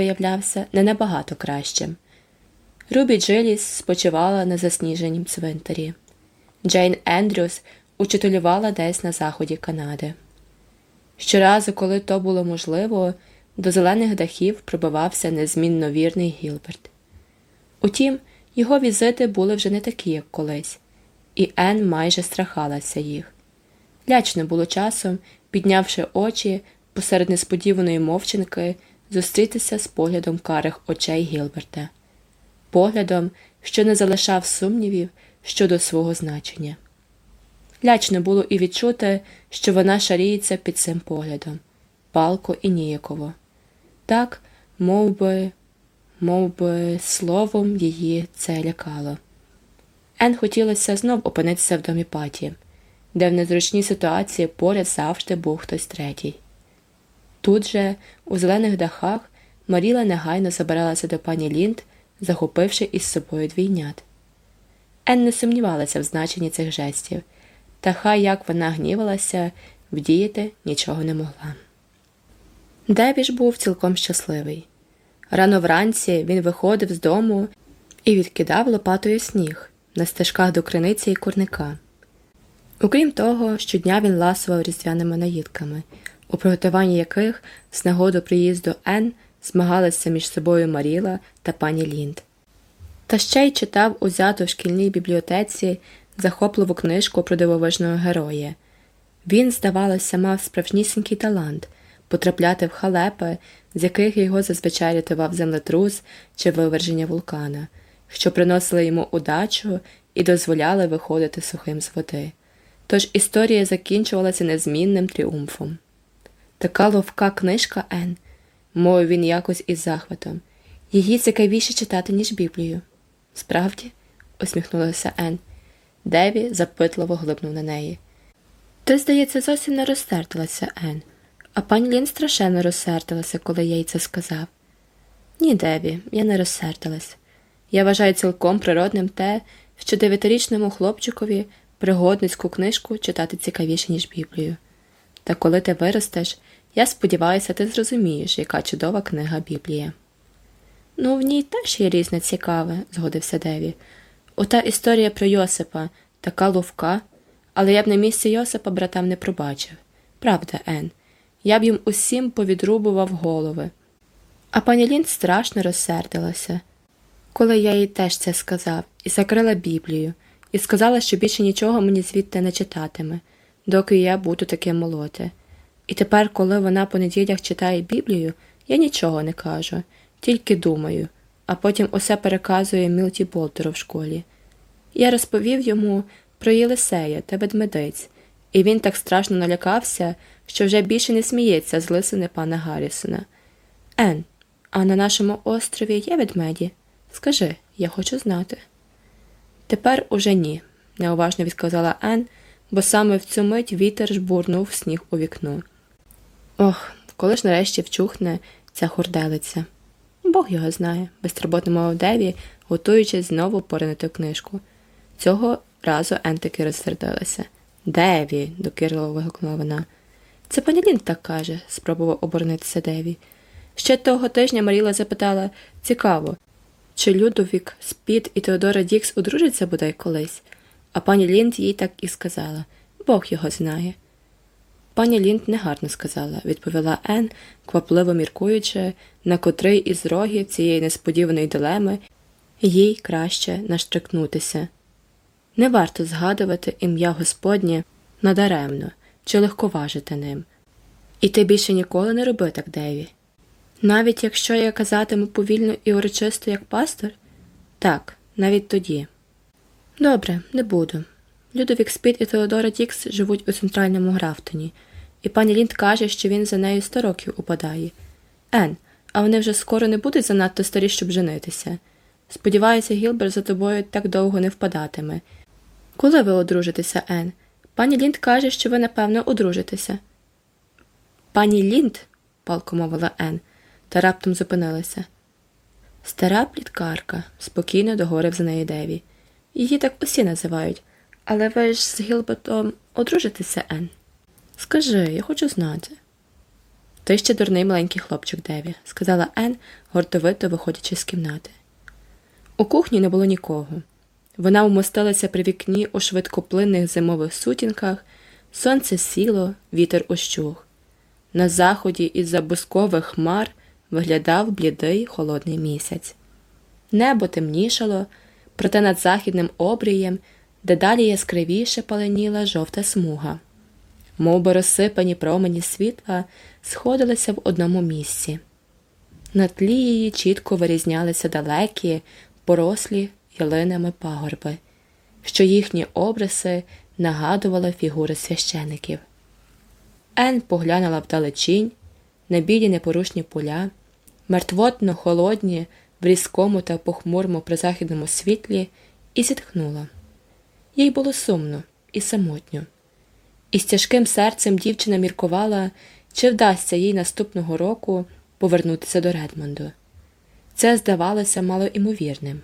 виявлявся не набагато кращим. Рубі Джиліс спочивала на засніженім цвинтарі. Джейн Ендрюс учителювала десь на заході Канади. Щоразу, коли то було можливо, до зелених дахів пробивався незмінно вірний Гілберт. Утім, його візити були вже не такі, як колись, і Ен майже страхалася їх. Лячно було часом, піднявши очі посеред несподіваної мовчинки, зустрітися з поглядом карих очей Гілберта, поглядом, що не залишав сумнівів щодо свого значення. Лячно було і відчути, що вона шаріється під цим поглядом, палко і ніяково. Так, мов би, мов би, словом її це лякало. Ен хотілося знов опинитися в домі паті, де в незручній ситуації поряд завжди був хтось третій. Тут же, у зелених дахах, Маріла негайно забиралася до пані Лінд, захопивши із собою двійнят. Ен не сумнівалася в значенні цих жестів, та хай як вона гнівалася, вдіяти нічого не могла. Девіж був цілком щасливий. Рано вранці він виходив з дому і відкидав лопатою сніг на стежках до криниці і курника. Окрім того, щодня він ласував різдвяними наїдками, у приготуванні яких з нагоду приїзду Ен змагалися між собою Маріла та пані Лінд. Та ще й читав узяту в шкільній бібліотеці захопливу книжку про дивовижного героя. Він, здавалося, мав справжнісінький талант потрапляти в халепи, з яких його зазвичай рятував землетрус чи виверження вулкана, що приносили йому удачу і дозволяли виходити сухим з води. Тож історія закінчувалася незмінним тріумфом. Така ловка книжка Ен, мовив він якось із захватом, її цікавіше читати, ніж Біблію. Справді, усміхнулася Ен. Деві запитливо глибнув на неї. Ти, здається, зовсім не розсердилася, Ен, а пані Лін страшенно розсердилася, коли я їй це сказав. Ні, Деві, я не розсердилась. Я вважаю цілком природним те, що дев'ятирічному хлопчикові пригодницьку книжку читати цікавіше, ніж Біблію. Та коли ти виростеш, я сподіваюся, ти зрозумієш, яка чудова книга Біблія. Ну, в ній теж є різне цікаве, згодився Деві. Ота історія про Йосипа така ловка, але я б на місці Йосипа братам не пробачив. Правда, Ен, я б їм усім повідрубував голови. А пані Лін страшно розсердилася, коли я їй теж це сказав, і закрила Біблію, і сказала, що більше нічого мені звідти не читатиме, доки я буду таким молоте. І тепер, коли вона по неділях читає Біблію, я нічого не кажу, тільки думаю, а потім усе переказує Мілті Болтеру в школі. Я розповів йому про Єлисея та ведмедиць, і він так страшно налякався, що вже більше не сміється з лисини пана Гаррісона. Ен, а на нашому острові є ведмеді? Скажи, я хочу знати. Тепер уже ні, неуважно відказала Ен, бо саме в цю мить вітер жбурнув сніг у вікно. Ох, коли ж нарешті вчухне ця хурделиця. Бог його знає, безтурботно мовив Деві, готуючись знову поринути книжку. Цього разу Ен таки розсердилася. Деві, докірливо вигукнула вона. Це пані Лінд так каже, спробував оборонитися Деві. Ще того тижня Маріла запитала цікаво, чи Людовік Спід і Теодора Дікс одружаться бодай колись, а пані Лінд їй так і сказала Бог його знає. Пані Лінд негарно сказала, відповіла Ен, квапливо міркуючи, на котрий із рогів цієї несподіваної дилеми їй краще наштрикнутися. Не варто згадувати ім'я Господнє надаремно чи легковажити ним. І ти більше ніколи не роби так, Деві. Навіть якщо я казатиму повільно і урочисто, як пастор? Так, навіть тоді. Добре, не буду. Людовік Спіт і Теодора Дікс живуть у центральному Графтоні, і пані Лінд каже, що він за нею сто років упадає. Ен, а вони вже скоро не будуть занадто старі, щоб женитися. Сподіваюся, Гілберт за тобою так довго не впадатиме. Коли ви одружитеся, Ен? Пані Лінд каже, що ви, напевно, одружитеся. Пані Лінд, палко мовила Ен, та раптом зупинилася. Стара пліткарка, спокійно договорив за неї Деві. Її так усі називають. Але ви ж з Гілбертом одружитеся, Ен? Скажи, я хочу знати. Ти ще дурний маленький хлопчик Деві, сказала Ен, гордовито виходячи з кімнати. У кухні не було нікого. Вона вмостилася при вікні у швидкоплинних зимових сутінках, сонце сіло, вітер ущух. На заході із за бускових хмар виглядав блідий холодний місяць. Небо темнішало, проте над західним обрієм дедалі яскравіше паленіла жовта смуга. Мов би розсипані промені світла сходилися в одному місці. На тлі її чітко вирізнялися далекі, порослі ялинами пагорби, що їхні обриси нагадували фігури священиків. Ен поглянула вдалечінь, на білі непорушні поля, мертвотно холодні в різкому та похмурому призахідному світлі, і зітхнула. Їй було сумно і самотньо. І з тяжким серцем дівчина міркувала, чи вдасться їй наступного року повернутися до Редмонду. Це здавалося малоімовірним.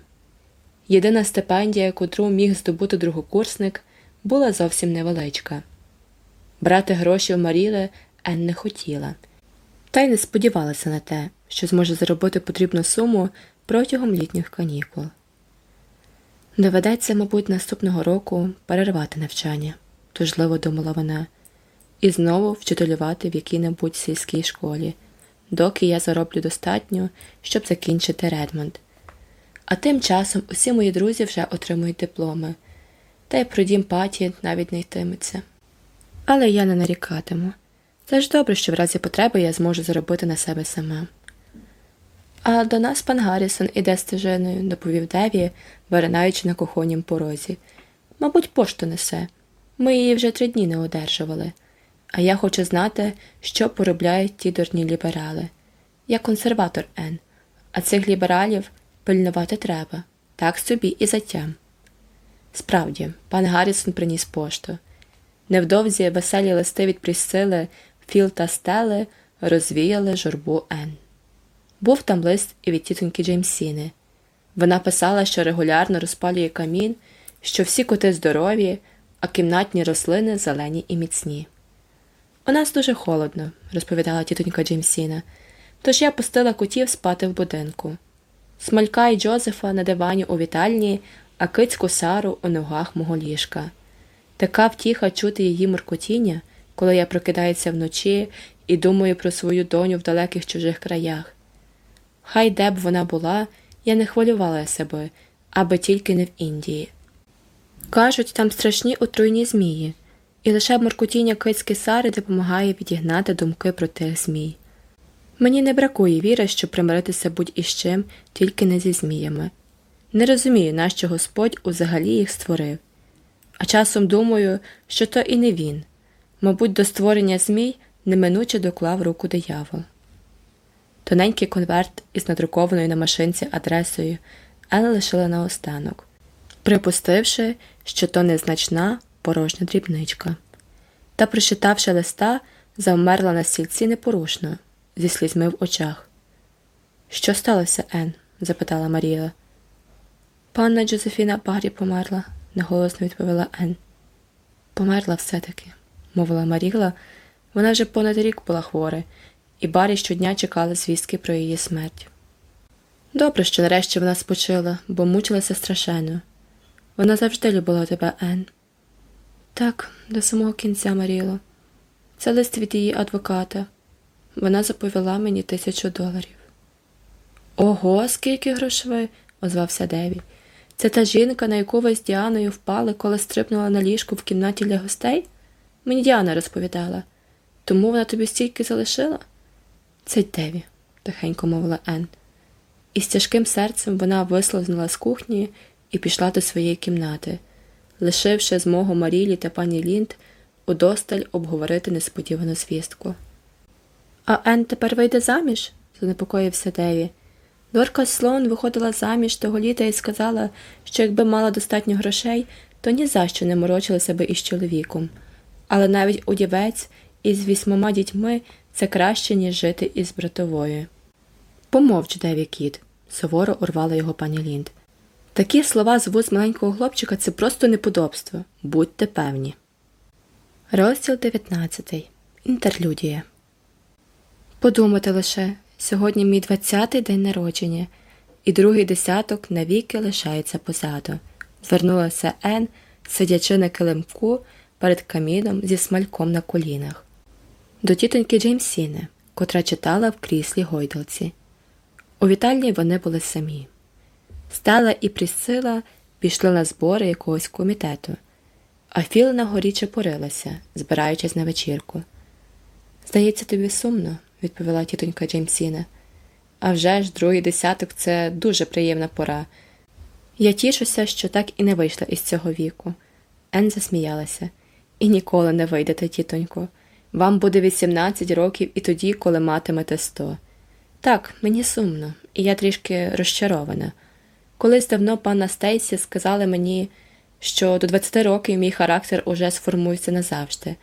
Єдина стипендія, котру міг здобути другокурсник, була зовсім невеличка. Брати гроші в Маріле Ен не хотіла, та й не сподівалася на те, що зможе заробити потрібну суму протягом літніх канікул. Доведеться, мабуть, наступного року перервати навчання, тужливо думала вона, і знову вчителювати в якій-небудь сільській школі, доки я зароблю достатньо, щоб закінчити Редмонд. А тим часом усі мої друзі вже отримують дипломи, та й про дім паті навіть не йтиметься. Але я не нарікатиму. Це ж добре, що в разі потреби я зможу заробити на себе сама. А до нас пан Гаррісон іде стежиною, доповів Деві, виринаючи на кухоннім порозі. Мабуть, пошту несе. Ми її вже три дні не одержували. А я хочу знати, що поробляють ті дурні ліберали. Я консерватор Н, а цих лібералів пильнувати треба, так собі і затям. Справді, пан Гаррісон приніс пошту. Невдовзі веселі листи від Прісцили, Філ та Стели розвіяли журбу Н. Був там лист і від тітоньки Джеймсіни. Вона писала, що регулярно розпалює камін, що всі коти здорові, а кімнатні рослини зелені і міцні. У нас дуже холодно, розповідала тітонька Джеймсіна, тож я пустила котів спати в будинку. Смалька і Джозефа на дивані у вітальні, а кицьку Сару у ногах мого ліжка. Така втіха чути її муркотіння, коли я прокидаюся вночі і думаю про свою доню в далеких чужих краях. Хай де б вона була, я не хвилювала себе, аби тільки не в Індії. Кажуть, там страшні отруйні змії, і лише муркотіння кицьки Сари допомагає відігнати думки про тих змій. Мені не бракує віри, щоб примиритися будь із чим, тільки не зі зміями. Не розумію, нащо Господь узагалі їх створив. А часом думаю, що то і не він. Мабуть, до створення змій неминуче доклав руку диявол. Тоненький конверт із надрукованою на машинці адресою Ела лишила наостанок, припустивши, що то незначна порожня дрібничка. Та, прочитавши листа, завмерла на стільці непорушно, зі слізьми в очах. Що сталося, Ен? запитала Маріла. Панна Джозефіна Баррі померла, неголосно відповіла Ен. Померла все-таки, мовила Маріла. Вона вже понад рік була хвора, і Баррі щодня чекала звістки про її смерть. Добре, що нарешті вона спочила, бо мучилася страшенно. Вона завжди любила тебе, Ен. Так, до самого кінця, Маріло. Це лист від її адвоката. Вона заповіла мені тисячу доларів. Ого, скільки грошей, озвався Деві. Це та жінка, на яку ви з Діаною впали, коли стрипнула на ліжку в кімнаті для гостей? Мені Діана розповідала. Тому вона тобі стільки залишила? Це Деві, тихенько мовила Ен. І з тяжким серцем вона вислизнула з кухні і пішла до своєї кімнати, лишивши змогу Марілі та пані Лінд удосталь обговорити несподівану звістку. А Ен тепер вийде заміж? занепокоївся Деві. Дорка Слоун виходила заміж того літа і сказала, що якби мала достатньо грошей, то ні за що не морочилася би із чоловіком. Але навіть удівець із вісьмома дітьми це краще, ніж жити із братовою. Помовч, Деві кіт, суворо урвала його пані Лінд. Такі слова з вуз маленького хлопчика це просто неподобство. Будьте певні. Розділ 19. Інтерлюдія. Подумати лише, сьогодні мій двадцятий день народження, і другий десяток навіки лишається позаду, звернулася Ен, сидячи на килимку перед каміном зі смальком на колінах. До тітоньки Джеймсіни, котра читала в кріслі гойдалці. У вітальні вони були самі. Стала і Прісцила пішли на збори якогось комітету, а Філ на горі чепурилася, збираючись на вечірку. Здається, тобі сумно, відповіла тітонька Джеймсіна. «А вже ж другий десяток це дуже приємна пора. Я тішуся, що так і не вийшла із цього віку. Ен засміялася. І ніколи не вийдете, тітонько. Вам буде 18 років і тоді, коли матимете 100. Так, мені сумно, і я трішки розчарована. Колись давно пана Стейсі сказали мені, що до 20 років мій характер уже сформується назавжди,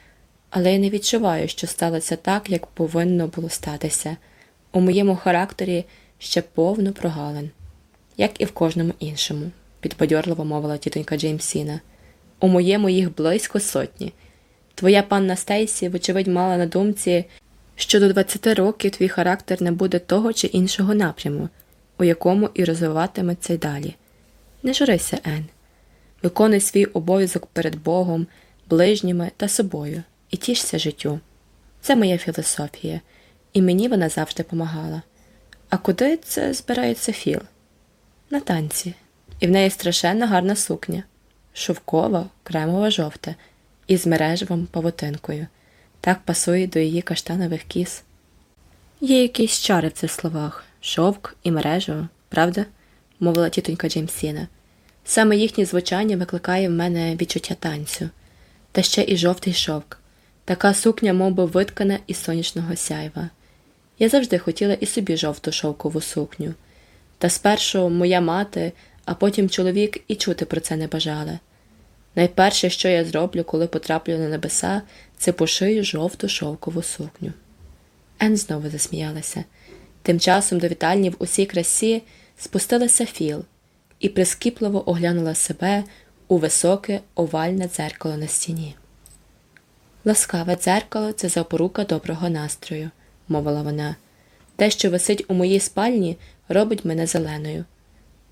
але я не відчуваю, що сталося так, як повинно було статися. У моєму характері ще повно прогалин, як і в кожному іншому, підбадьорливо мовила тітонька Джеймсіна. У моєму їх близько сотні. Твоя панна Стейсі, вочевидь, мала на думці, що до 20 років твій характер не буде того чи іншого напряму, у якому і розвиватиметься й далі. Не журися, Ен. Виконуй свій обов'язок перед Богом, ближніми та собою і тішся життю. Це моя філософія, і мені вона завжди помагала. А куди це збирається Філ? На танці, і в неї страшенно гарна сукня, шовкова, кремова жовта, із мережевим павутинкою. Так пасує до її каштанових кіз. Є якісь чари в цих словах шовк і мережево, правда? мовила тітонька Джеймсіна. Саме їхнє звучання викликає в мене відчуття танцю, та ще і жовтий шовк, така сукня мов би, виткана із сонячного сяйва. Я завжди хотіла і собі жовту шовкову сукню. Та спершу моя мати, а потім чоловік і чути про це не бажали. Найперше, що я зроблю, коли потраплю на небеса, це пошию жовту шовкову сукню. Ен знову засміялася. Тим часом до вітальні в усій красі спустилася Філ і прискіпливо оглянула себе у високе овальне дзеркало на стіні. Ласкаве дзеркало це запорука доброго настрою, мовила вона. Те, що висить у моїй спальні, робить мене зеленою.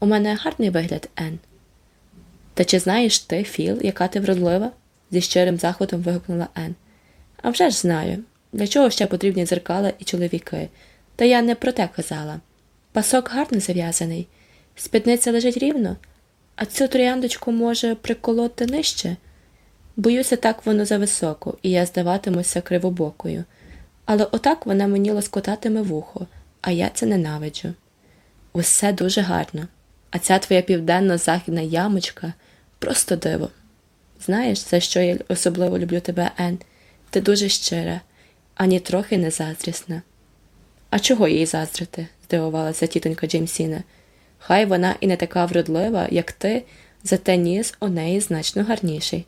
У мене гарний вигляд, Ен. Та чи знаєш ти, Філ, яка ти вродлива? зі щирим захватом вигукнула Ен. «А вже ж знаю. Для чого ще потрібні дзеркала і чоловіки? Та я не про те казала. Пасок гарно зав'язаний, спідниця лежить рівно, а цю трояндочку може приколоти нижче. Боюся, так воно зависоко, і я здаватимуся кривобокою. Але отак вона мені лоскотатиме вухо, а я це ненавиджу. Усе дуже гарно, а ця твоя південно-західна ямочка просто диво. Знаєш, за що я особливо люблю тебе, Ен? Ти дуже щира, ані трохи не заздрісна. А чого їй заздрити? здивувалася тітонька Джеймсіна. Хай вона і не така вродлива, як ти, зате ніс у неї значно гарніший.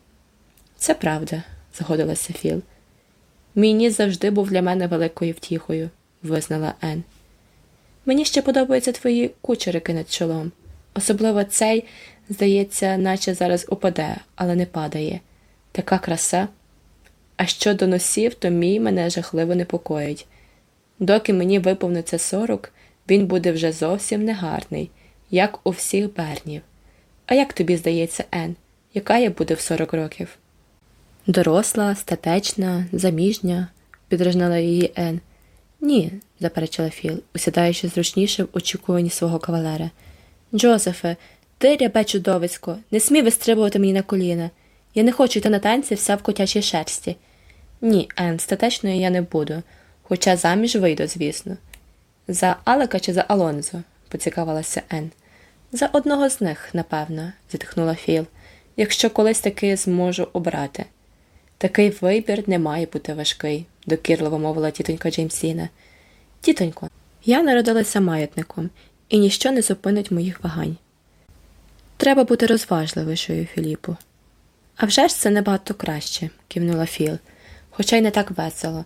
Це правда, згодилася Філ. Мій ніс завжди був для мене великою втіхою, визнала Ен. Мені ще подобаються твої кучерики над чолом. Особливо цей, здається, наче зараз упаде, але не падає. Така краса. А щодо носів, то мій мене жахливо непокоїть. Доки мені виповниться сорок, він буде вже зовсім негарний, як у всіх бернів. А як тобі здається, Ен, яка я буде в сорок років? Доросла, статечна, заміжня, підражнила її Ен. Ні, заперечила Філ, усідаючи зручніше в очікуванні свого кавалера. Джозефе, ти рябе чудовисько, не смій вистрибувати мені на коліна. Я не хочу йти на танці вся в котячій шерсті. Ні, Ен, статечною я не буду, хоча заміж вийду, звісно. За Алека чи за Алонзо? поцікавилася Ен. За одного з них, напевно, зітхнула Філ, якщо колись таки зможу обрати. Такий вибір не має бути важкий, докірливо мовила тітонька Джеймсіна. Тітонько, я народилася маятником, і ніщо не зупинить моїх вагань. Треба бути розважливішою, Філіпу. «А вже ж це набагато краще, кивнула Філ, хоча й не так весело.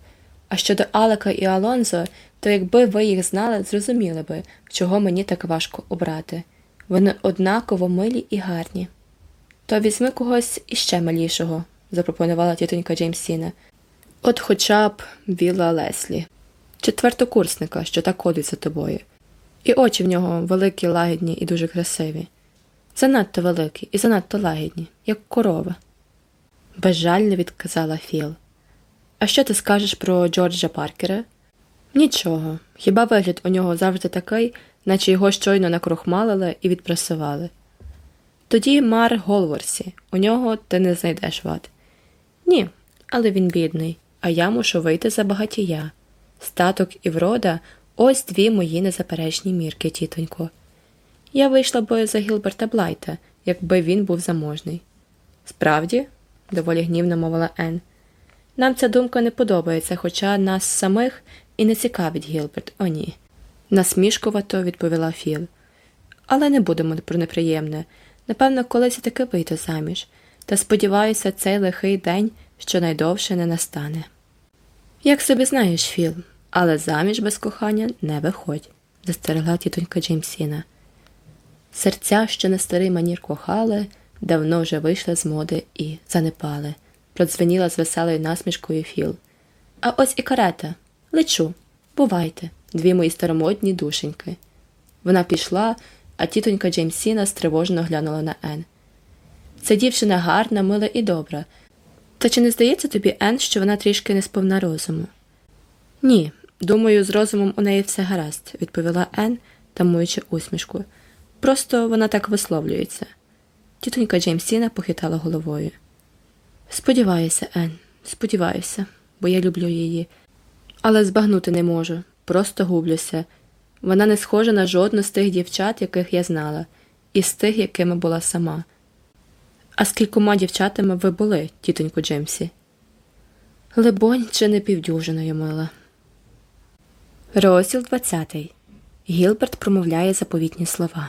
А щодо Алека і Алонзо, то якби ви їх знали, зрозуміли би, чого мені так важко обрати. Вони однаково милі і гарні. То візьми когось іще малішого, запропонувала тітонька Джеймсіна. От хоча б Вілла Леслі. четвертокурсника, що так ходить за тобою. І очі в нього великі, лагідні і дуже красиві. Занадто великі і занадто лагідні, як корова. Безжально відказала Філ. А що ти скажеш про Джорджа Паркера? Нічого. Хіба вигляд у нього завжди такий, наче його щойно накрохмалили і відпрасували. Тоді Мар Голворсі, у нього ти не знайдеш вад. Ні, але він бідний, а я мушу вийти за багатія. Статок і врода ось дві мої незаперечні мірки, тітонько. Я вийшла би за Гілберта Блайта, якби він був заможний. Справді, доволі гнівно мовила Ен. Нам ця думка не подобається, хоча нас самих і не цікавить Гілберт, о ні. Насмішкувато відповіла Філ. Але не будемо про неприємне. Напевно, колись таки вийду заміж, та сподіваюся, цей лихий день щонайдовше не настане. Як собі знаєш, Філ, але заміж без кохання не виходь, застерегла тітонька Джеймсіна. Серця, що на старий манір кохали, давно вже вийшли з моди і занепали, продзвеніла з веселою насмішкою Філ. А ось і карета. Лечу, бувайте, дві мої старомодні душеньки. Вона пішла, а тітонька Джеймсіна стривожено глянула на Ен. Ця дівчина гарна, мила і добра. Та чи не здається тобі, Ен, що вона трішки не сповна розуму? Ні, думаю, з розумом у неї все гаразд, відповіла Ен, тамуючи усмішку. Просто вона так висловлюється. Тітонька Джеймсіна похитала головою. Сподіваюся, Ен, сподіваюся, бо я люблю її, але збагнути не можу, просто гублюся. Вона не схожа на жодну з тих дівчат, яких я знала, і з тих, якими була сама. А з кількома дівчатами ви були, тітонько Джемсі? Либонь, чи не півдюжиною мила. Розділ 20. Гілберт промовляє заповітні слова.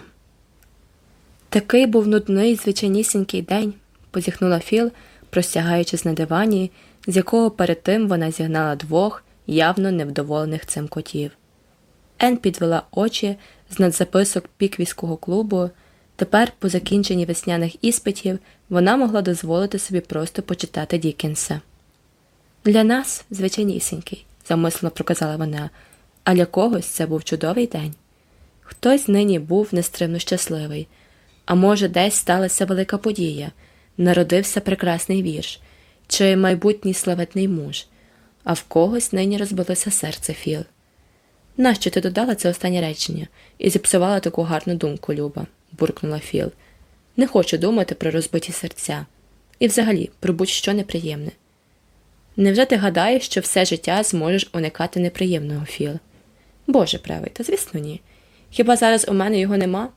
Такий був нудний звичайнісінький день, позіхнула Філ, простягаючись на дивані, з якого перед тим вона зігнала двох явно невдоволених цим котів. Ен підвела очі з надзаписок піквіського клубу. Тепер, по закінченні весняних іспитів, вона могла дозволити собі просто почитати Дікінса. Для нас, звичайнісінький, замислено проказала вона, а для когось це був чудовий день. Хтось нині був нестримно щасливий, а може, десь сталася велика подія, народився прекрасний вірш, чи майбутній славетний муж, а в когось нині розбилося серце Філ. Нащо ти додала це останнє речення і зіпсувала таку гарну думку, Люба? буркнула Філ. Не хочу думати про розбиті серця і взагалі про будь-що неприємне. Невже ти гадаєш, що все життя зможеш уникати неприємного Філ? Боже правий, та звісно, ні. Хіба зараз у мене його нема?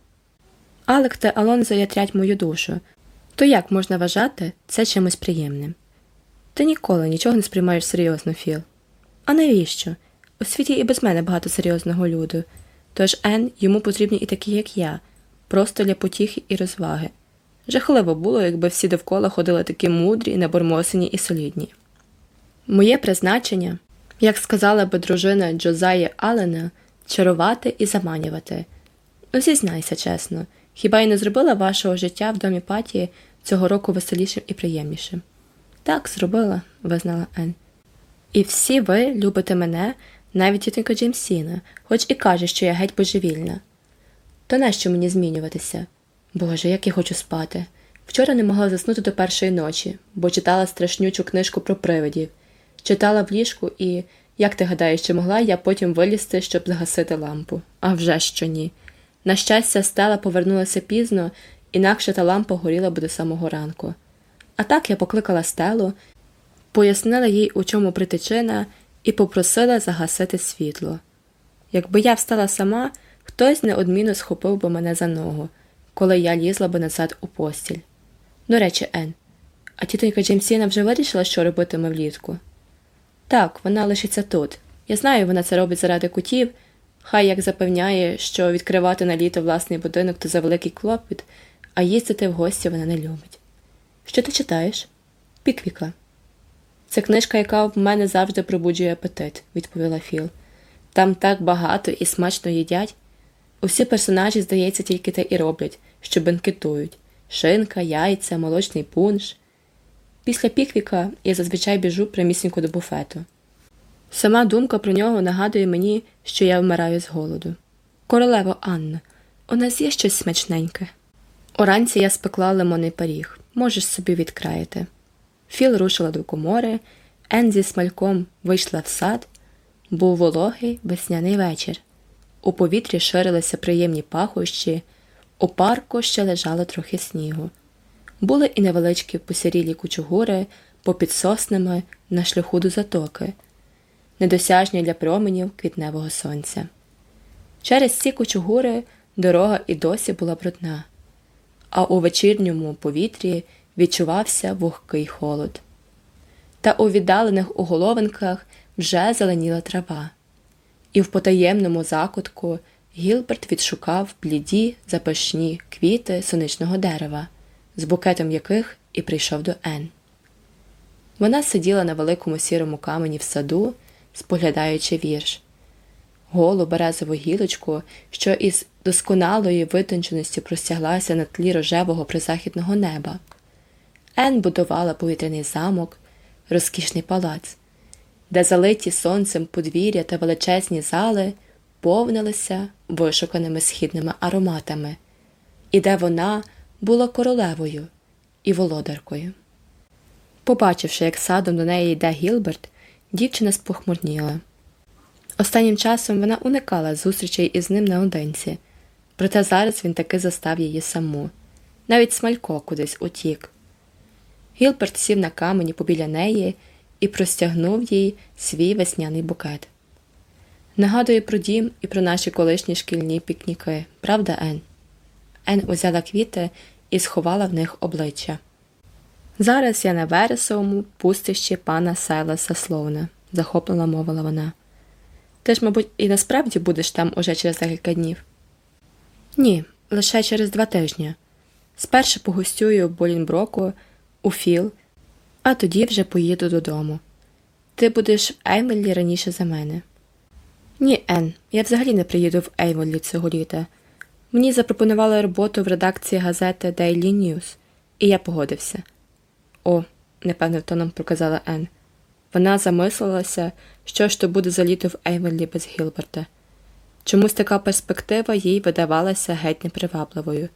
Алек та Алонзо ятрять мою душу, то як можна вважати це чимось приємним? Ти ніколи нічого не сприймаєш серйозно, Філ. А навіщо? У світі і без мене багато серйозного люду, тож Ен йому потрібні і такі, як я, просто для потіхи і розваги. Жахливо було, якби всі довкола ходили такі мудрі, набормосені і солідні. Моє призначення, як сказала би дружина Джозаї Аллена, чарувати і заманювати. Ну, зізнайся чесно, хіба я не зробила вашого життя в домі патії цього року веселішим і приємнішим? Так, зробила, визнала Ен. І всі ви любите мене, навіть тітонька Джеймсіна, хоч і каже, що я геть божевільна. То нащо мені змінюватися? Боже, як я хочу спати. Вчора не могла заснути до першої ночі, бо читала страшнючу книжку про привидів, читала в ліжку і, як ти гадаєш, чи могла я потім вилізти, щоб загасити лампу? А вже що ні. На щастя, стела повернулася пізно, інакше та лампа горіла б до самого ранку. А так я покликала стелу, пояснила їй, у чому притичина, і попросила загасити світло. Якби я встала сама, хтось неодмінно схопив би мене за ногу, коли я лізла би назад у постіль. До речі, Ен, а тітонька Джеймсіна вже вирішила, що робитиме влітку? Так, вона лишиться тут. Я знаю, вона це робить заради кутів, хай як запевняє, що відкривати на літо власний будинок то за великий клопіт, а їздити в гості вона не любить. Що ти читаєш? Піквіка. Це книжка, яка в мене завжди пробуджує апетит, відповіла Філ. Там так багато і смачно їдять. Усі персонажі, здається, тільки те і роблять, що бенкетують шинка, яйця, молочний пунш. Після піквіка я зазвичай біжу прямісінько до буфету. Сама думка про нього нагадує мені, що я вмираю з голоду. Королево Анна, у нас є щось смачненьке. Уранці я спекла лимонний пиріг, можеш собі відкраїти. Філ рушила до комори, Ен зі смальком вийшла в сад, був вологий весняний вечір. У повітрі ширилися приємні пахощі, у парку ще лежало трохи снігу. Були і невеличкі посірілі кучугури попід соснами на шляху до затоки, недосяжні для променів квітневого сонця. Через ці кучугури дорога і досі була брудна, а у вечірньому повітрі відчувався вогкий холод. Та у віддалених уголовинках вже зеленіла трава, і в потаємному закутку Гілберт відшукав бліді запашні квіти сонячного дерева, з букетом яких і прийшов до Ен. Вона сиділа на великому сірому камені в саду, споглядаючи вірш, голу березову гілочку, що із досконалої витонченості простяглася на тлі рожевого призахідного неба. Ен будувала повітряний замок, розкішний палац, де залиті сонцем подвір'я та величезні зали повнилися вишуканими східними ароматами, і де вона була королевою і володаркою. Побачивши, як садом до неї йде Гілберт, дівчина спохмурніла. Останнім часом вона уникала зустрічей із ним наодинці, проте зараз він таки застав її саму. Навіть Смалько кудись утік. Гілберт сів на камені побіля неї і простягнув їй свій весняний букет. Нагадує про дім і про наші колишні шкільні пікніки, правда, Ен? Ен узяла квіти і сховала в них обличчя. Зараз я на вересовому пустищі пана Сайласа Слоуна, захоплено мовила вона. Ти ж, мабуть, і насправді будеш там уже через декілька днів? Ні, лише через два тижні. Спершу погостюю в Болінброку, у Філ, а тоді вже поїду додому. Ти будеш в Еймелі раніше за мене. Ні, Ен, я взагалі не приїду в Ейволі цього літа. Мені запропонували роботу в редакції газети Daily News, і я погодився. О, непевним тоном проказала Ен. Вона замислилася, що ж то буде за літо в Ейвелі без Гілберта. Чомусь така перспектива їй видавалася геть непривабливою.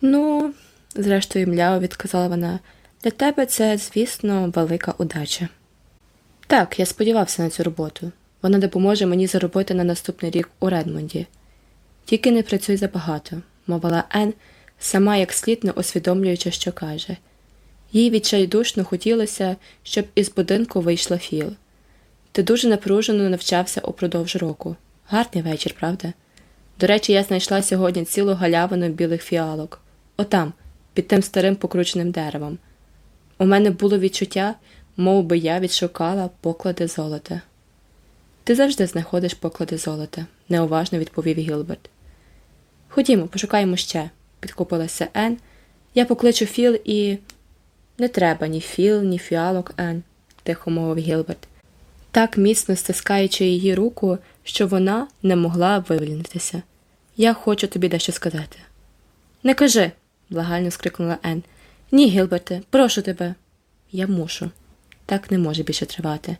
Ну, зрештою, мляво відказала вона, для тебе це, звісно, велика удача. Так, я сподівався на цю роботу. Вона допоможе мені заробити на наступний рік у Редмонді. Тільки не працюй забагато, мовила Ен, сама як слід не усвідомлюючи, що каже. Їй відчайдушно хотілося, щоб із будинку вийшла Філ. Ти дуже напружено навчався упродовж року. Гарний вечір, правда? До речі, я знайшла сьогодні цілу галявину білих фіалок, отам, під тим старим покрученим деревом. У мене було відчуття, мов би я відшукала поклади золота. Ти завжди знаходиш поклади золота, неуважно відповів Гілберт. Ходімо, пошукаємо ще, підкупилася Ен. Я покличу Філ і. Не треба ні Філ, ні фіалок, Ен, тихо мовив Гілберт, так міцно стискаючи її руку, що вона не могла вивільнитися. Я хочу тобі дещо сказати. Не кажи, благально скрикнула Ен. Ні, Гілберте, прошу тебе. Я мушу. Так не може більше тривати.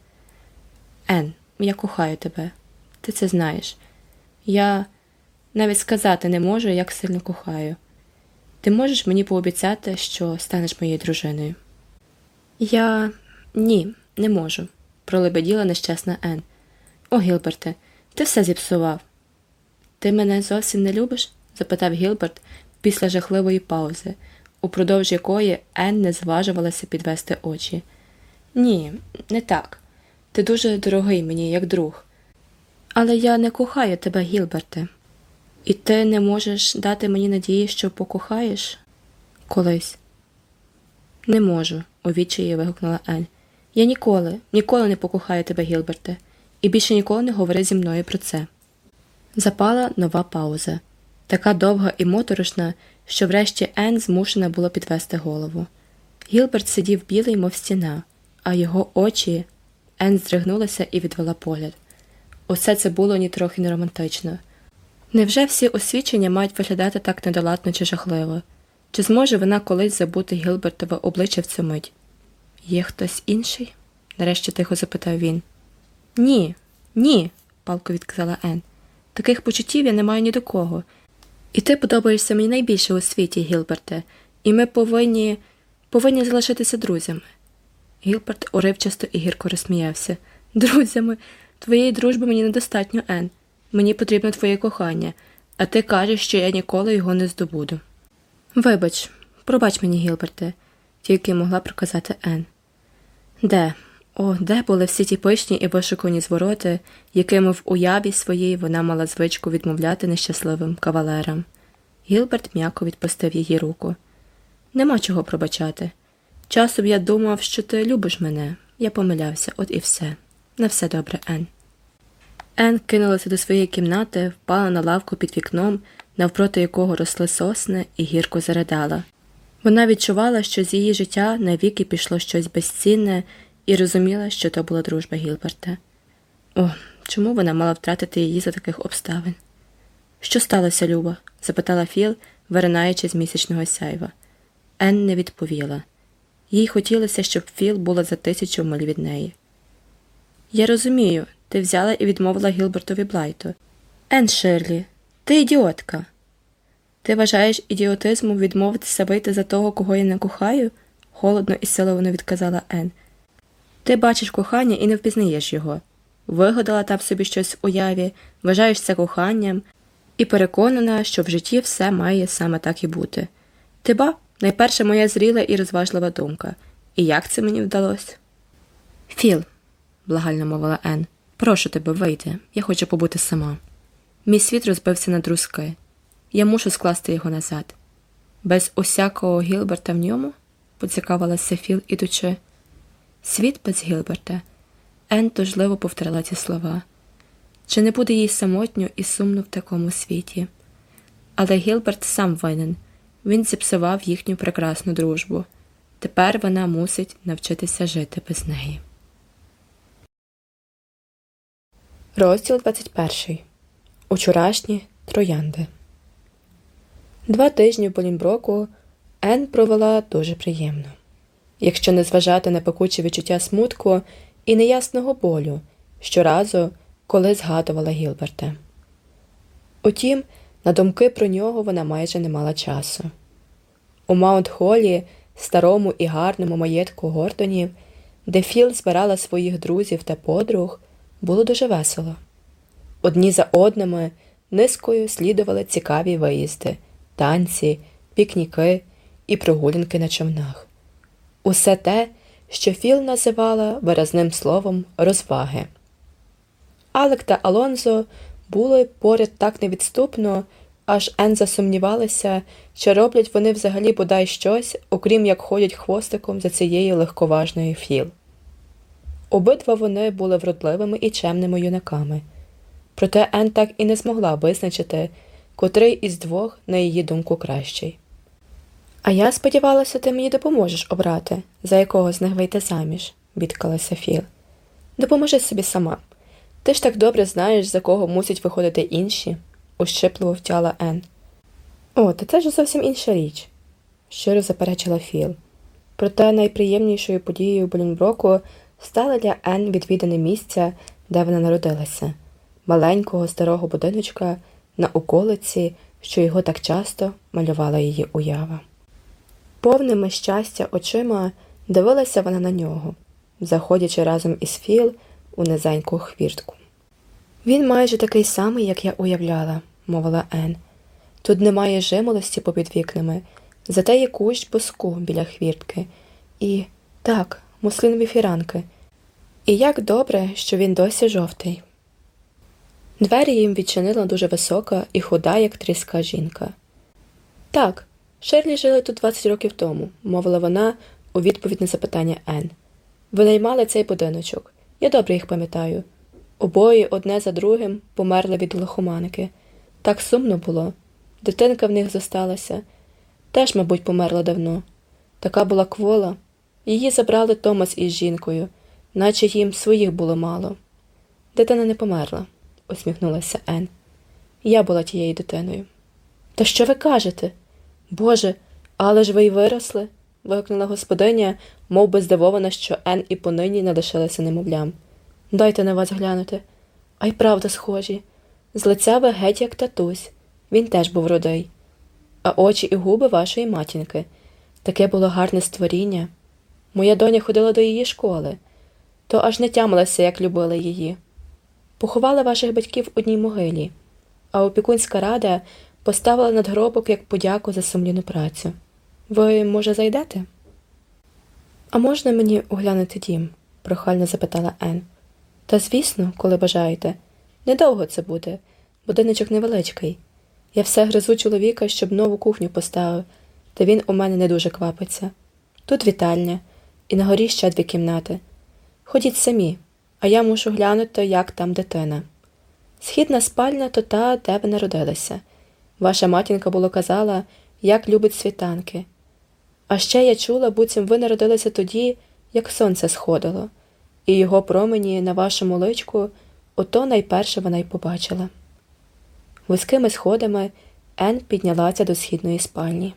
Ен, я кохаю тебе, ти це знаєш. Я навіть сказати не можу, як сильно кохаю. Ти можеш мені пообіцяти, що станеш моєю дружиною? Я ні, не можу, пролебеділа нещасна Ен. О, Гілберте, ти все зіпсував. Ти мене зовсім не любиш? запитав Гілберт після жахливої паузи, упродовж якої Ен не зважувалася підвести очі. Ні, не так. Ти дуже дорогий мені, як друг. Але я не кохаю тебе, Гілберте. І ти не можеш дати мені надії, що покохаєш колись. Не можу, у відчаї вигукнула Ен. Я ніколи, ніколи не покохаю тебе, Гілберте, і більше ніколи не говори зі мною про це. Запала нова пауза, така довга і моторошна, що врешті Ен змушена була підвести голову. Гілберт сидів білий, мов стіна, а його очі Ен здригнулася і відвела погляд. Усе це було нітрохи не романтично. Невже всі освічення мають виглядати так недоладно чи жахливо? Чи зможе вона колись забути Гілбертове обличчя в цю мить? Є хтось інший? нарешті тихо запитав він. Ні, ні, палко відказала Ен. Таких почуттів я не маю ні до кого. І ти подобаєшся мені найбільше у світі, Гілберте, і ми повинні повинні залишитися друзями. Гілберт уривчасто і гірко розсміявся. Друзями, твоєї дружби мені недостатньо, Ен. Мені потрібно твоє кохання, а ти кажеш, що я ніколи його не здобуду. Вибач, пробач мені, Гілберте, тільки могла проказати Ен. Де? О, де були всі ті пишні і вишукані звороти, якими в уяві своїй вона мала звичку відмовляти нещасливим кавалерам. Гілберт м'яко відпустив її руку. Нема чого пробачати. Часом я думав, що ти любиш мене. Я помилявся, от і все. На все добре, Ен. Ен кинулася до своєї кімнати, впала на лавку під вікном, навпроти якого росли сосни, і гірко заридала. Вона відчувала, що з її життя навіки пішло щось безцінне, і розуміла, що то була дружба Гілберта. О, чому вона мала втратити її за таких обставин? Що сталося, Люба? запитала Філ, виринаючи з місячного сяйва. Ен не відповіла. Їй хотілося, щоб Філ була за тисячу миль від неї. Я розумію, ти взяла і відмовила Гілбертові Блайту. Ен Ширлі, ти ідіотка. Ти вважаєш ідіотизмом відмовитися вийти за того, кого я не кохаю? холодно і силовано відказала Ен. Ти бачиш кохання і не впізнаєш його. Вигадала там собі щось уяві, вважаєш це коханням і переконана, що в житті все має саме так і бути. Ти ба, найперша моя зріла і розважлива думка. І як це мені вдалося? Філ, благально мовила Ен, прошу тебе вийти, я хочу побути сама. Мій світ розбився на друзки. Я мушу скласти його назад. Без усякого Гілберта в ньому, поцікавилася Філ, ідучи. Світ без Гілберта. Ен тужливо повторила ці слова. Чи не буде їй самотньо і сумно в такому світі? Але Гілберт сам винен він зіпсував їхню прекрасну дружбу. Тепер вона мусить навчитися жити без неї. Розділ 21. Учорашні троянди. Два тижні в Болінброку Ен провела дуже приємно якщо не зважати на пекуче відчуття смутку і неясного болю щоразу, коли згадувала Гілберта. Утім, на думки про нього вона майже не мала часу. У Маунт Холі, старому і гарному маєтку Гордонів, де Філ збирала своїх друзів та подруг, було дуже весело. Одні за одними низкою слідували цікаві виїзди, танці, пікніки і прогулянки на човнах усе те, що Філ називала виразним словом розваги. Алек та Алонзо були поряд так невідступно, аж Ен засумнівалася, чи роблять вони взагалі бодай щось, окрім як ходять хвостиком за цією легковажною Філ. Обидва вони були вродливими і чемними юнаками, проте Ен так і не змогла визначити, котрий із двох, на її думку, кращий. А я сподівалася, ти мені допоможеш обрати, за якого з них вийти заміж, бідкалася Філ. Допоможи собі сама. Ти ж так добре знаєш, за кого мусять виходити інші, ущипливо втяла Ен. О, та це ж зовсім інша річ, щиро заперечила Філ. Проте найприємнішою подією Болінброку стало для Ен відвідане місця, де вона народилася, маленького старого будиночка на околиці, що його так часто малювала її уява. Повними щастя очима дивилася вона на нього, заходячи разом із Філ у низеньку хвіртку. Він майже такий самий, як я уявляла, мовила Ен. Тут немає жимолості попід вікнами, зате є кущ боску біля хвіртки, і так, муслинові фіранки. І як добре, що він досі жовтий. Двері їм відчинила дуже висока і худа, як тріска жінка. Так, Шерлі жили тут 20 років тому, мовила вона у відповідь на запитання Ен. Ви наймали цей будиночок. Я добре їх пам'ятаю. Обоє одне за другим померли від лихоманки. Так сумно було. Дитинка в них зосталася. Теж, мабуть, померла давно. Така була квола. Її забрали Томас із жінкою, наче їм своїх було мало. Дитина не померла, усміхнулася Ен. Я була тією дитиною. Та що ви кажете? Боже, але ж ви й виросли. вигукнула господиня, мов би здивована, що Ен і понині не лишилася немовлям. Дайте на вас глянути. А й правда схожі. З лиця ви геть як татусь. Він теж був рудий. А очі і губи вашої матінки. Таке було гарне створіння. Моя доня ходила до її школи, то аж не тямилася, як любила її. Поховали ваших батьків в одній могилі, а опікунська рада поставила надгробок як подяку за сумлінну працю. Ви, може, зайдете? А можна мені оглянути дім? прохально запитала Ен. Та звісно, коли бажаєте. Недовго це буде, будиночок невеличкий. Я все гризу чоловіка, щоб нову кухню поставив, та він у мене не дуже квапиться. Тут вітальня, і на горі ще дві кімнати. Ходіть самі, а я мушу глянути, як там дитина. Східна спальня то та, де ви народилися. Ваша матінка було казала, як любить світанки. А ще я чула, буцім ви народилися тоді, як сонце сходило, і його промені на вашому личку ото найперше вона й побачила. Вузькими сходами Ен піднялася до східної спальні.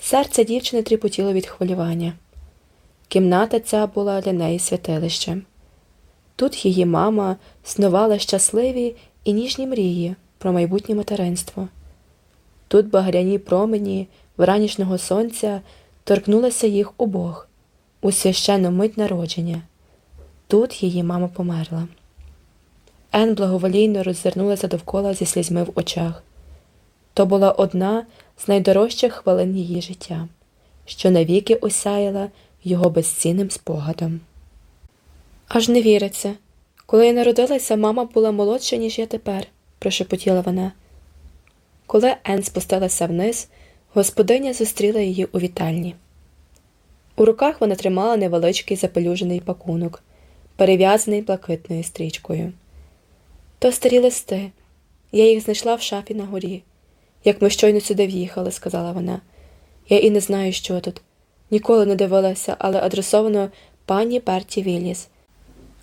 Серце дівчини тріпотіло від хвилювання. Кімната ця була для неї святилищем. Тут її мама снувала щасливі і ніжні мрії про майбутнє материнство. Тут багряні промені вранішнього сонця торкнулися їх обох у священну мить народження. Тут її мама померла. Ен благоволійно роззирнулася довкола зі слізьми в очах. То була одна з найдорожчих хвилин її життя, що навіки осяяла його безцінним спогадом. Аж не віриться. Коли я народилася, мама була молодша, ніж я тепер, прошепотіла вона. Коли Ен спустилася вниз, господиня зустріла її у вітальні. У руках вона тримала невеличкий запелюжений пакунок, перев'язаний блакитною стрічкою. То старі листи. Я їх знайшла в шафі на горі. Як ми щойно сюди в'їхали, сказала вона. Я і не знаю, що тут. Ніколи не дивилася, але адресовано пані Берті Вілліс.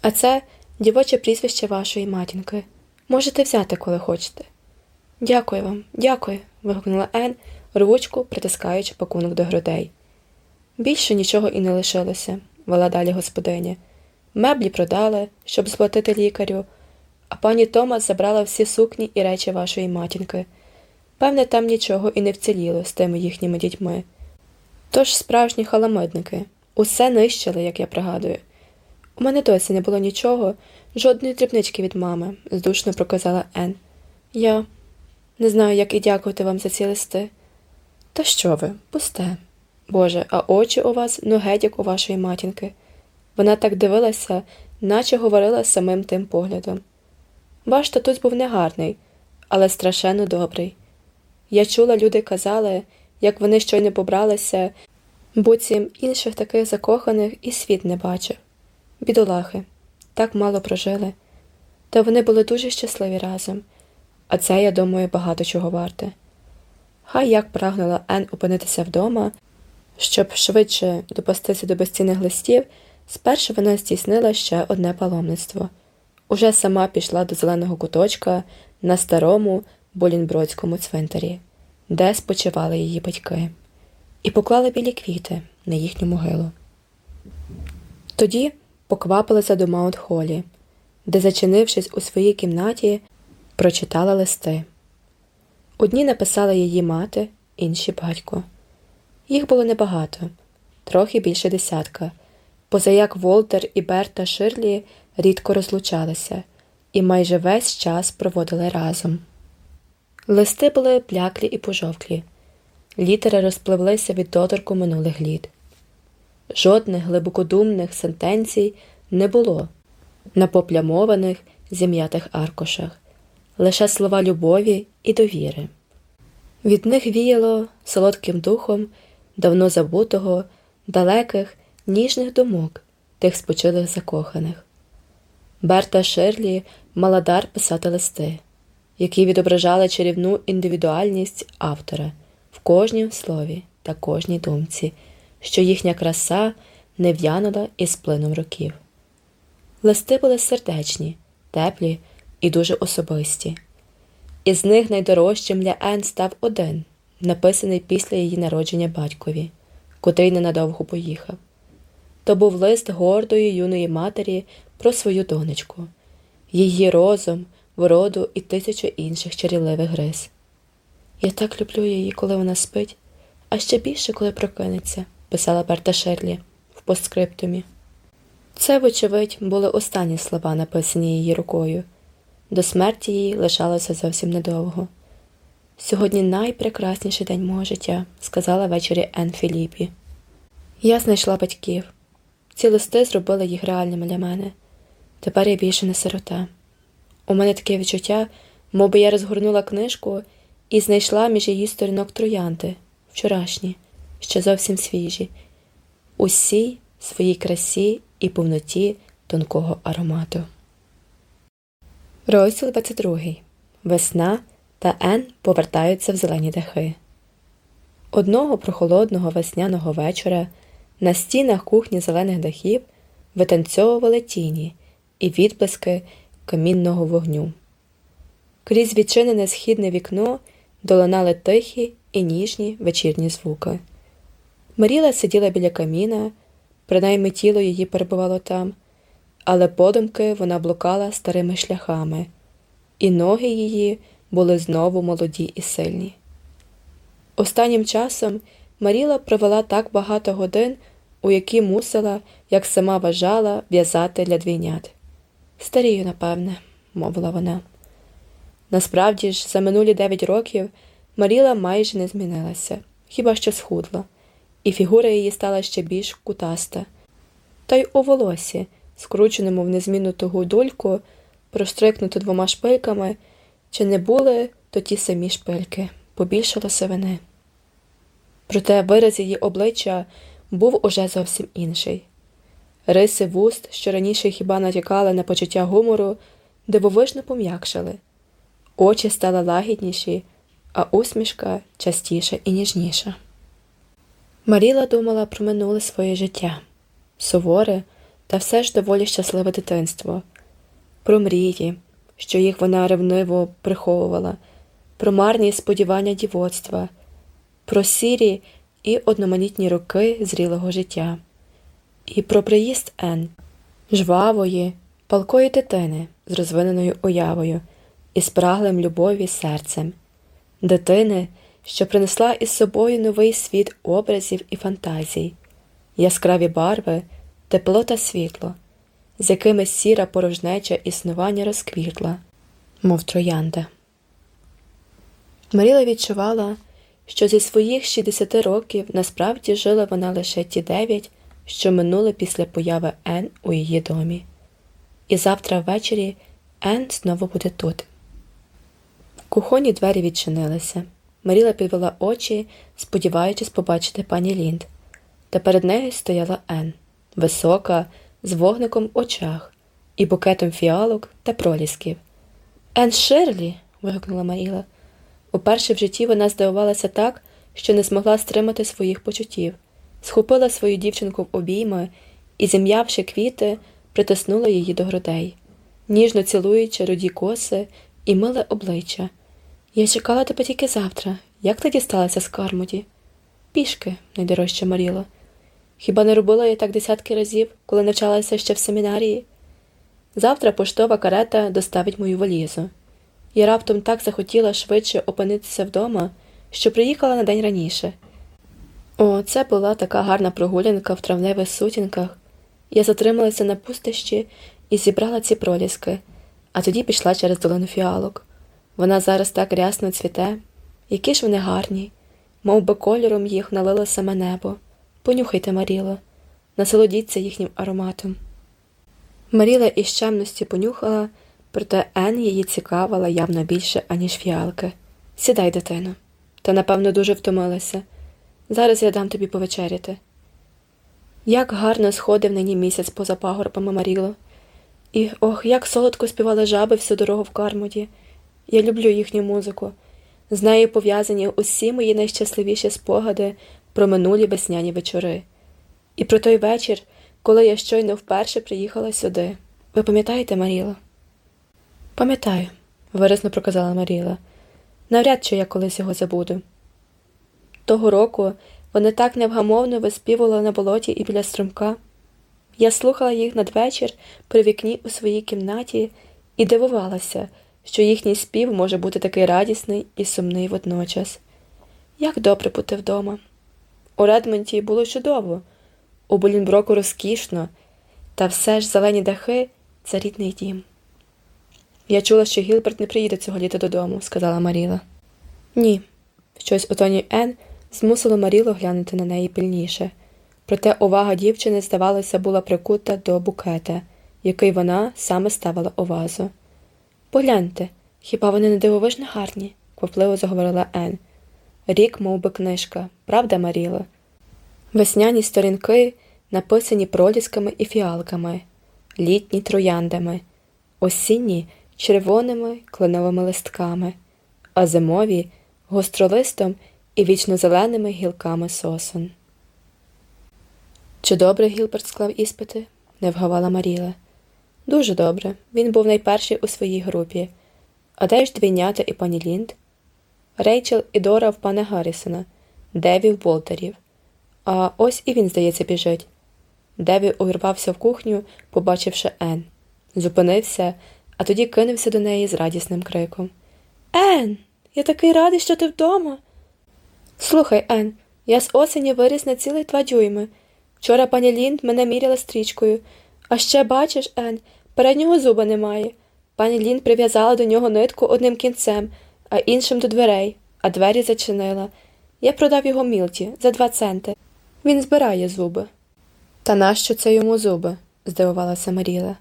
А це дівоче прізвище вашої матінки. Можете взяти, коли хочете. Дякую вам, дякую. вигукнула Ен, рвучку притискаючи пакунок до грудей. Більше нічого і не лишилося, вела далі господиня. Меблі продали, щоб сплатити лікарю, а пані Томас забрала всі сукні і речі вашої матінки. Певне, там нічого і не вціліло з тими їхніми дітьми. Тож справжні халамидники усе нищили, як я пригадую. У мене досі не було нічого, жодної дрібнички від мами, здушно проказала Ен. Я не знаю, як і дякувати вам за ці листи. Та що ви, пусте. Боже, а очі у вас, ну геть, як у вашої матінки. Вона так дивилася, наче говорила самим тим поглядом. Ваш татусь був негарний, але страшенно добрий. Я чула, люди казали, як вони щойно побралися, буцім інших таких закоханих і світ не бачив. Бідолахи, так мало прожили. Та вони були дуже щасливі разом, а це, я думаю, багато чого варте. Хай як прагнула Ен опинитися вдома, щоб швидше допастися до безцінних листів, спершу вона здійснила ще одне паломництво. Уже сама пішла до зеленого куточка на старому Болінбродському цвинтарі, де спочивали її батьки, і поклала білі квіти на їхню могилу. Тоді поквапилася до Маунт Холі, де, зачинившись у своїй кімнаті, прочитала листи. Одні написала її мати, інші батько. Їх було небагато, трохи більше десятка, позаяк Волтер і Берта Ширлі рідко розлучалися і майже весь час проводили разом. Листи були пляклі і пожовклі, літери розпливлися від доторку минулих літ. Жодних глибокодумних сентенцій не було на поплямованих зім'ятих аркушах, лише слова любові і довіри. Від них віяло солодким духом давно забутого, далеких, ніжних думок тих спочилих закоханих. Берта Ширлі мала дар писати листи, які відображали чарівну індивідуальність автора в кожнім слові та кожній думці, що їхня краса не в'янула із плином років. Листи були сердечні, теплі і дуже особисті. Із них найдорожчим для Ен став один, написаний після її народження батькові, котрий ненадовго поїхав. То був лист гордої юної матері про свою донечку, її розум, вроду і тисячу інших чарівливих рис. Я так люблю її, коли вона спить, а ще більше, коли прокинеться, писала Берта Шерлі в постскриптумі. Це, вочевидь, були останні слова, написані її рукою. До смерті їй лишалося зовсім недовго. Сьогодні найпрекрасніший день мого життя, сказала ввечері Ен Філіпі. Я знайшла батьків. Ці листи зробили їх реальними для мене. Тепер я більше не сирота. У мене таке відчуття, мовби я розгорнула книжку і знайшла між її сторінок троянди, вчорашні, ще зовсім свіжі, усій своїй красі і повноті тонкого аромату. Розділ 22. Весна та Ен повертаються в зелені дахи. Одного прохолодного весняного вечора на стінах кухні зелених дахів витанцьовували тіні і відблиски камінного вогню. Крізь відчинене східне вікно долинали тихі і ніжні вечірні звуки. Маріла сиділа біля каміна, принаймні тіло її перебувало там, але подумки вона блукала старими шляхами, і ноги її були знову молоді і сильні. Останнім часом Маріла провела так багато годин, у які мусила, як сама вважала, в'язати для двійнят. Старію, напевне, мовила вона. Насправді ж, за минулі дев'ять років Маріла майже не змінилася, хіба що схудла, і фігура її стала ще більш кутаста. Та й у волосі, скрученому в незмінну тугу дульку, прострикнуту двома шпильками, чи не були то ті самі шпильки, побільшало сивини. Проте вираз її обличчя був уже зовсім інший. Риси вуст, що раніше хіба натякали на почуття гумору, дивовижно пом'якшали, очі стали лагідніші, а усмішка частіша і ніжніша. Маріла думала про минуле своє життя, суворе та все ж доволі щасливе дитинство, про мрії, що їх вона ревниво приховувала, про марні сподівання дівоцтва, про сірі і одноманітні роки зрілого життя, і про приїзд Ен, жвавої, палкої дитини з розвиненою уявою і спраглим любові серцем, дитини, що принесла із собою новий світ образів і фантазій, яскраві барви, тепло та світло, з якими сіра порожнеча існування розквітла, мов троянда. Маріла відчувала, що зі своїх 60 років насправді жила вона лише ті дев'ять, що минули після появи Ен у її домі. І завтра ввечері Ен знову буде тут. Кухонні двері відчинилися. Маріла підвела очі, сподіваючись побачити пані Лінд. Та перед нею стояла Ен, висока, з вогником в очах і букетом фіалок та пролісків. Ен Ширлі. вигукнула Маріла. Уперше в житті вона здивувалася так, що не змогла стримати своїх почуттів, схопила свою дівчинку в обійми і, зім'явши квіти, притиснула її до грудей, ніжно цілуючи руді коси і миле обличчя. Я чекала тебе тільки завтра. Як ти дісталася з Кармуді? Пішки, найдорожча Маріло. Хіба не робила я так десятки разів, коли навчалася ще в семінарії? Завтра поштова карета доставить мою валізу. Я раптом так захотіла швидше опинитися вдома, що приїхала на день раніше. О, це була така гарна прогулянка в травневих сутінках. Я затрималася на пустищі і зібрала ці проліски, а тоді пішла через долину фіалок. Вона зараз так рясно цвіте, які ж вони гарні, мов би кольором їх налило саме небо. Понюхайте, Маріло, насолодіться їхнім ароматом. Маріла із чемності понюхала, проте Ен її цікавила явно більше, аніж фіалки. Сідай, дитино. Та, напевно, дуже втомилася. Зараз я дам тобі повечеряти. Як гарно сходив нині місяць поза пагорбами Маріло. І ох, як солодко співали жаби всю дорогу в Кармуді. Я люблю їхню музику. З нею пов'язані усі мої найщасливіші спогади про минулі весняні вечори. І про той вечір, коли я щойно вперше приїхала сюди. Ви пам'ятаєте, Маріла? Пам'ятаю, виразно проказала Маріла. Навряд чи я колись його забуду. Того року вони так невгамовно виспівували на болоті і біля струмка. Я слухала їх надвечір при вікні у своїй кімнаті і дивувалася, що їхній спів може бути такий радісний і сумний водночас. Як добре бути вдома. У Редмонті було чудово, у Болінброку розкішно, та все ж зелені дахи це рідний дім. Я чула, що Гілберт не приїде цього літа додому, сказала Маріла. Ні, щось у тоні Ен змусило Марілу глянути на неї пильніше. Проте увага дівчини, здавалося, була прикута до букета, який вона саме ставила у вазу. Погляньте, хіба вони не дивовижно гарні? квапливо заговорила Ен. Рік, мов би, книжка, правда, Маріло? Весняні сторінки написані пролісками і фіалками, літні трояндами, осінні червоними кленовими листками, а зимові гостролистом і вічнозеленими гілками сосон. Чи добре Гілберт склав іспити? не вгавала Маріла. Дуже добре. Він був найперший у своїй групі. А де ж двійнята і пані Лінд? Рейчел і Дора в пана Гаррісона, Деві в Болтерів. А ось і він, здається, біжить. Деві увірвався в кухню, побачивши Ен. Зупинився, а тоді кинувся до неї з радісним криком. Ен, я такий радий, що ти вдома. Слухай, Ен, я з осені виріс на цілих два дюйми. Вчора пані Лінд мене міряла стрічкою. А ще, бачиш, Ен, переднього зуба немає. Пані Лінд прив'язала до нього нитку одним кінцем, а іншим до дверей, а двері зачинила. Я продав його Мілті за два центи. Він збирає зуби. Та нащо це йому зуби? здивувалася Маріла.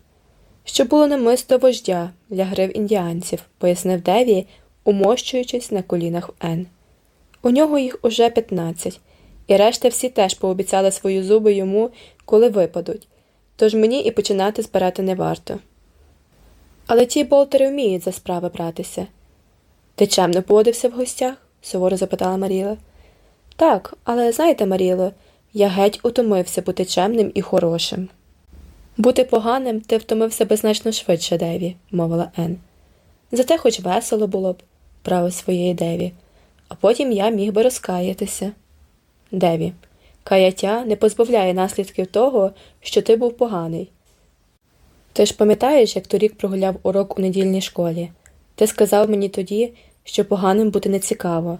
Що було намисто вождя для грив індіанців, пояснив Деві, умощуючись на колінах Ен. У нього їх уже п'ятнадцять, і решта всі теж пообіцяли свої зуби йому, коли випадуть, тож мені і починати збирати не варто. Але ті болтери вміють за справи братися. Ти чемно поводився в гостях? суворо запитала Маріла. Так, але знаєте, Маріло, я геть утомився бути чемним і хорошим. Бути поганим ти втомився би значно швидше, Деві, мовила Ен. Зате хоч весело було б, право своєї Деві, а потім я міг би розкаятися. Деві, каяття не позбавляє наслідків того, що ти був поганий. Ти ж пам'ятаєш, як торік прогуляв урок у недільній школі? Ти сказав мені тоді, що поганим бути не цікаво.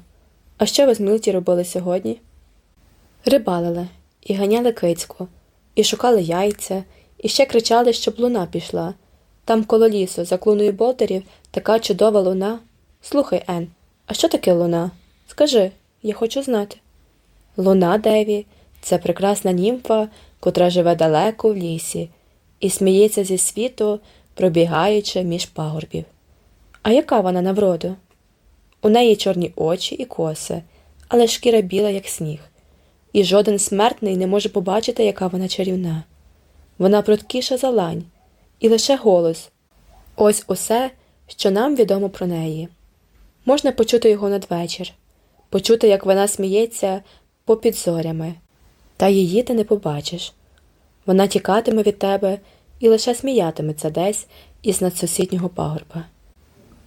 А що ви з Мілті робили сьогодні? Рибалили і ганяли кицьку, і шукали яйця, і ще кричали, щоб луна пішла. Там коло лісу, за клуною болтерів, така чудова луна. Слухай, Ен, а що таке луна? Скажи, я хочу знати. Луна Деві це прекрасна німфа, котра живе далеко в лісі, і сміється зі світу, пробігаючи між пагорбів. А яка вона на вроду? У неї чорні очі і коси, але шкіра біла, як сніг, і жоден смертний не може побачити, яка вона чарівна. Вона пруткіша за лань, і лише голос ось усе, що нам відомо про неї. Можна почути його надвечір, почути, як вона сміється попід зорями, та її ти не побачиш. Вона тікатиме від тебе і лише сміятиметься десь із надсусіднього пагорба.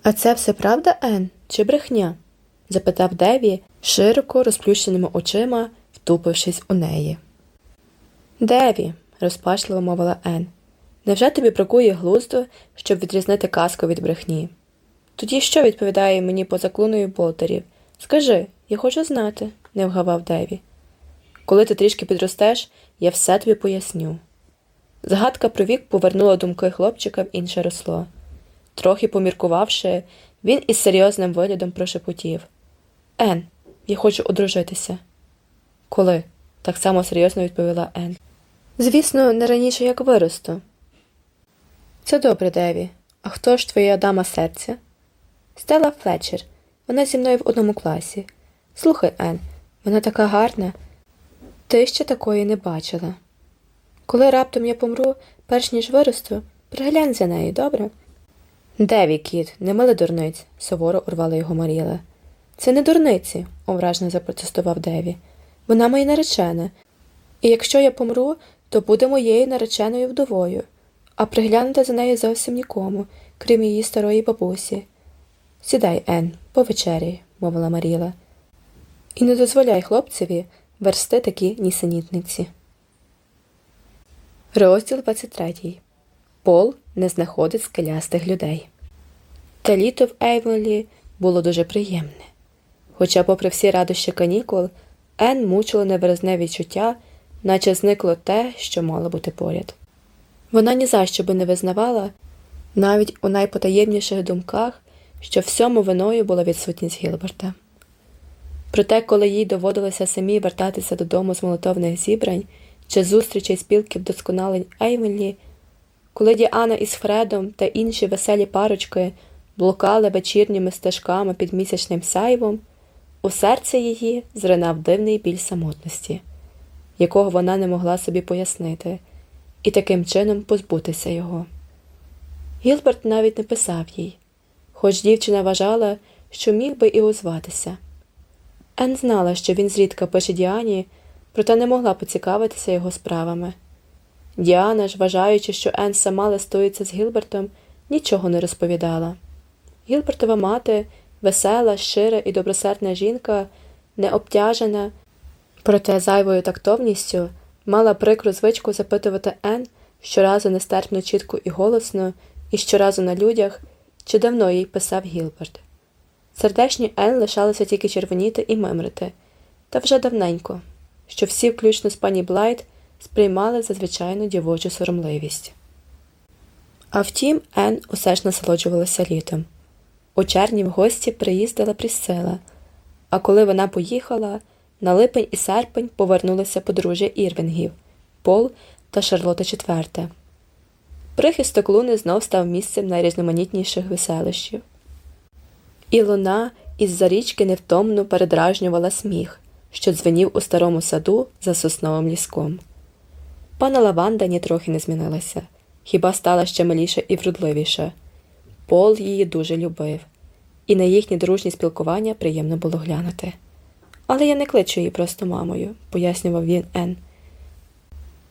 А це все правда, Ен, чи брехня? запитав Деві, широко розплющеними очима, втупившись у неї. Деві, розпачливо мовила Ен, невже тобі бракує глузду, щоб відрізнити казку від брехні? Тоді що відповідає мені поза клуною болтерів? Скажи, я хочу знати, не вгавав Деві. Коли ти трішки підростеш, я все тобі поясню. Згадка про вік повернула думки хлопчика в інше росло. Трохи поміркувавши, він із серйозним виглядом прошепотів Ен, я хочу одружитися. Коли? так само серйозно відповіла Ен. Звісно, не раніше як виросту. Це добре, Деві. А хто ж твоя дама серця? Стела Флетчер. Вона зі мною в одному класі. Слухай, Ен, вона така гарна. Ти ще такої не бачила. Коли раптом я помру, перш ніж виросту, приглянь за нею, добре? Деві, кіт, не мили дурниць, суворо урвала його Маріла. Це не дурниці, ображно запротестував Деві. Вона моя наречена, і якщо я помру, то буде моєю нареченою вдовою, а приглянути за нею зовсім нікому, крім її старої бабусі. Сідай, Ен, повечеряй, мовила Маріла, і не дозволяй хлопцеві версти такі нісенітниці. Розділ 23. Пол не знаходить скелястих людей. Та літо в Ейвонлі було дуже приємне. Хоча, попри всі радощі канікул, Ен мучило невиразне відчуття, наче зникло те, що мало бути поряд. Вона ні за що би не визнавала, навіть у найпотаємніших думках, що всьому виною була відсутність Гілберта. Проте, коли їй доводилося самі вертатися додому з молотовних зібрань чи зустрічей спілки вдосконалень Ейвенлі, коли Діана із Фредом та інші веселі парочки блукали вечірніми стежками під місячним сяйвом, у серці її зринав дивний біль самотності, якого вона не могла собі пояснити, і таким чином позбутися його. Гілберт навіть не писав їй, хоч дівчина вважала, що міг би і озватися. Ен знала, що він зрідка пише Діані, проте не могла поцікавитися його справами. Діана ж, вважаючи, що Ен сама листується з Гілбертом, нічого не розповідала. Гілбертова мати, весела, щира і добросердна жінка, не обтяжена, проте зайвою тактовністю, мала прикру звичку запитувати Ен щоразу нестерпно чітко і голосно, і щоразу на людях, чи давно їй писав Гілберт. Сердечні Ен лишалося тільки червоніти і мимрити, та вже давненько, що всі, включно з пані Блайт, сприймали за звичайну дівочу соромливість. А втім, Ен усе ж насолоджувалася літом. У червні в гості приїздила Прісцила, а коли вона поїхала, на липень і серпень повернулися подружжя Ірвінгів Пол та Шарлота IV. Прихисток луни знов став місцем найрізноманітніших веселищів. І луна із за річки невтомно передражнювала сміх, що дзвенів у старому саду за сосновим ліском. Пана Лаванда нітрохи не змінилася, хіба стала ще миліша і вродливіша. Пол її дуже любив, і на їхнє дружнє спілкування приємно було глянути. Але я не кличу її просто мамою, пояснював він Ен.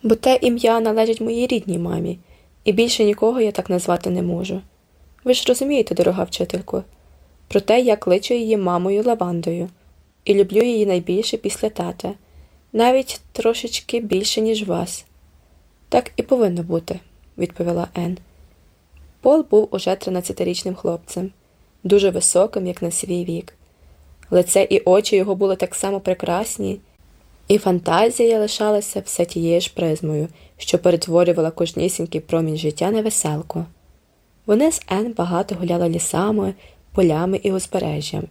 Бо те ім'я належить моїй рідній мамі, і більше нікого я так назвати не можу. Ви ж розумієте, дорога вчителько, проте я кличу її мамою Лавандою і люблю її найбільше після тата, навіть трошечки більше, ніж вас. Так і повинно бути, відповіла Ен. Пол був уже 13-річним хлопцем, дуже високим, як на свій вік. Лице і очі його були так само прекрасні, і фантазія лишалася все тією ж призмою, що перетворювала кожнісінький промінь життя на веселку. Вони з Ен багато гуляли лісами, полями і узбережжям,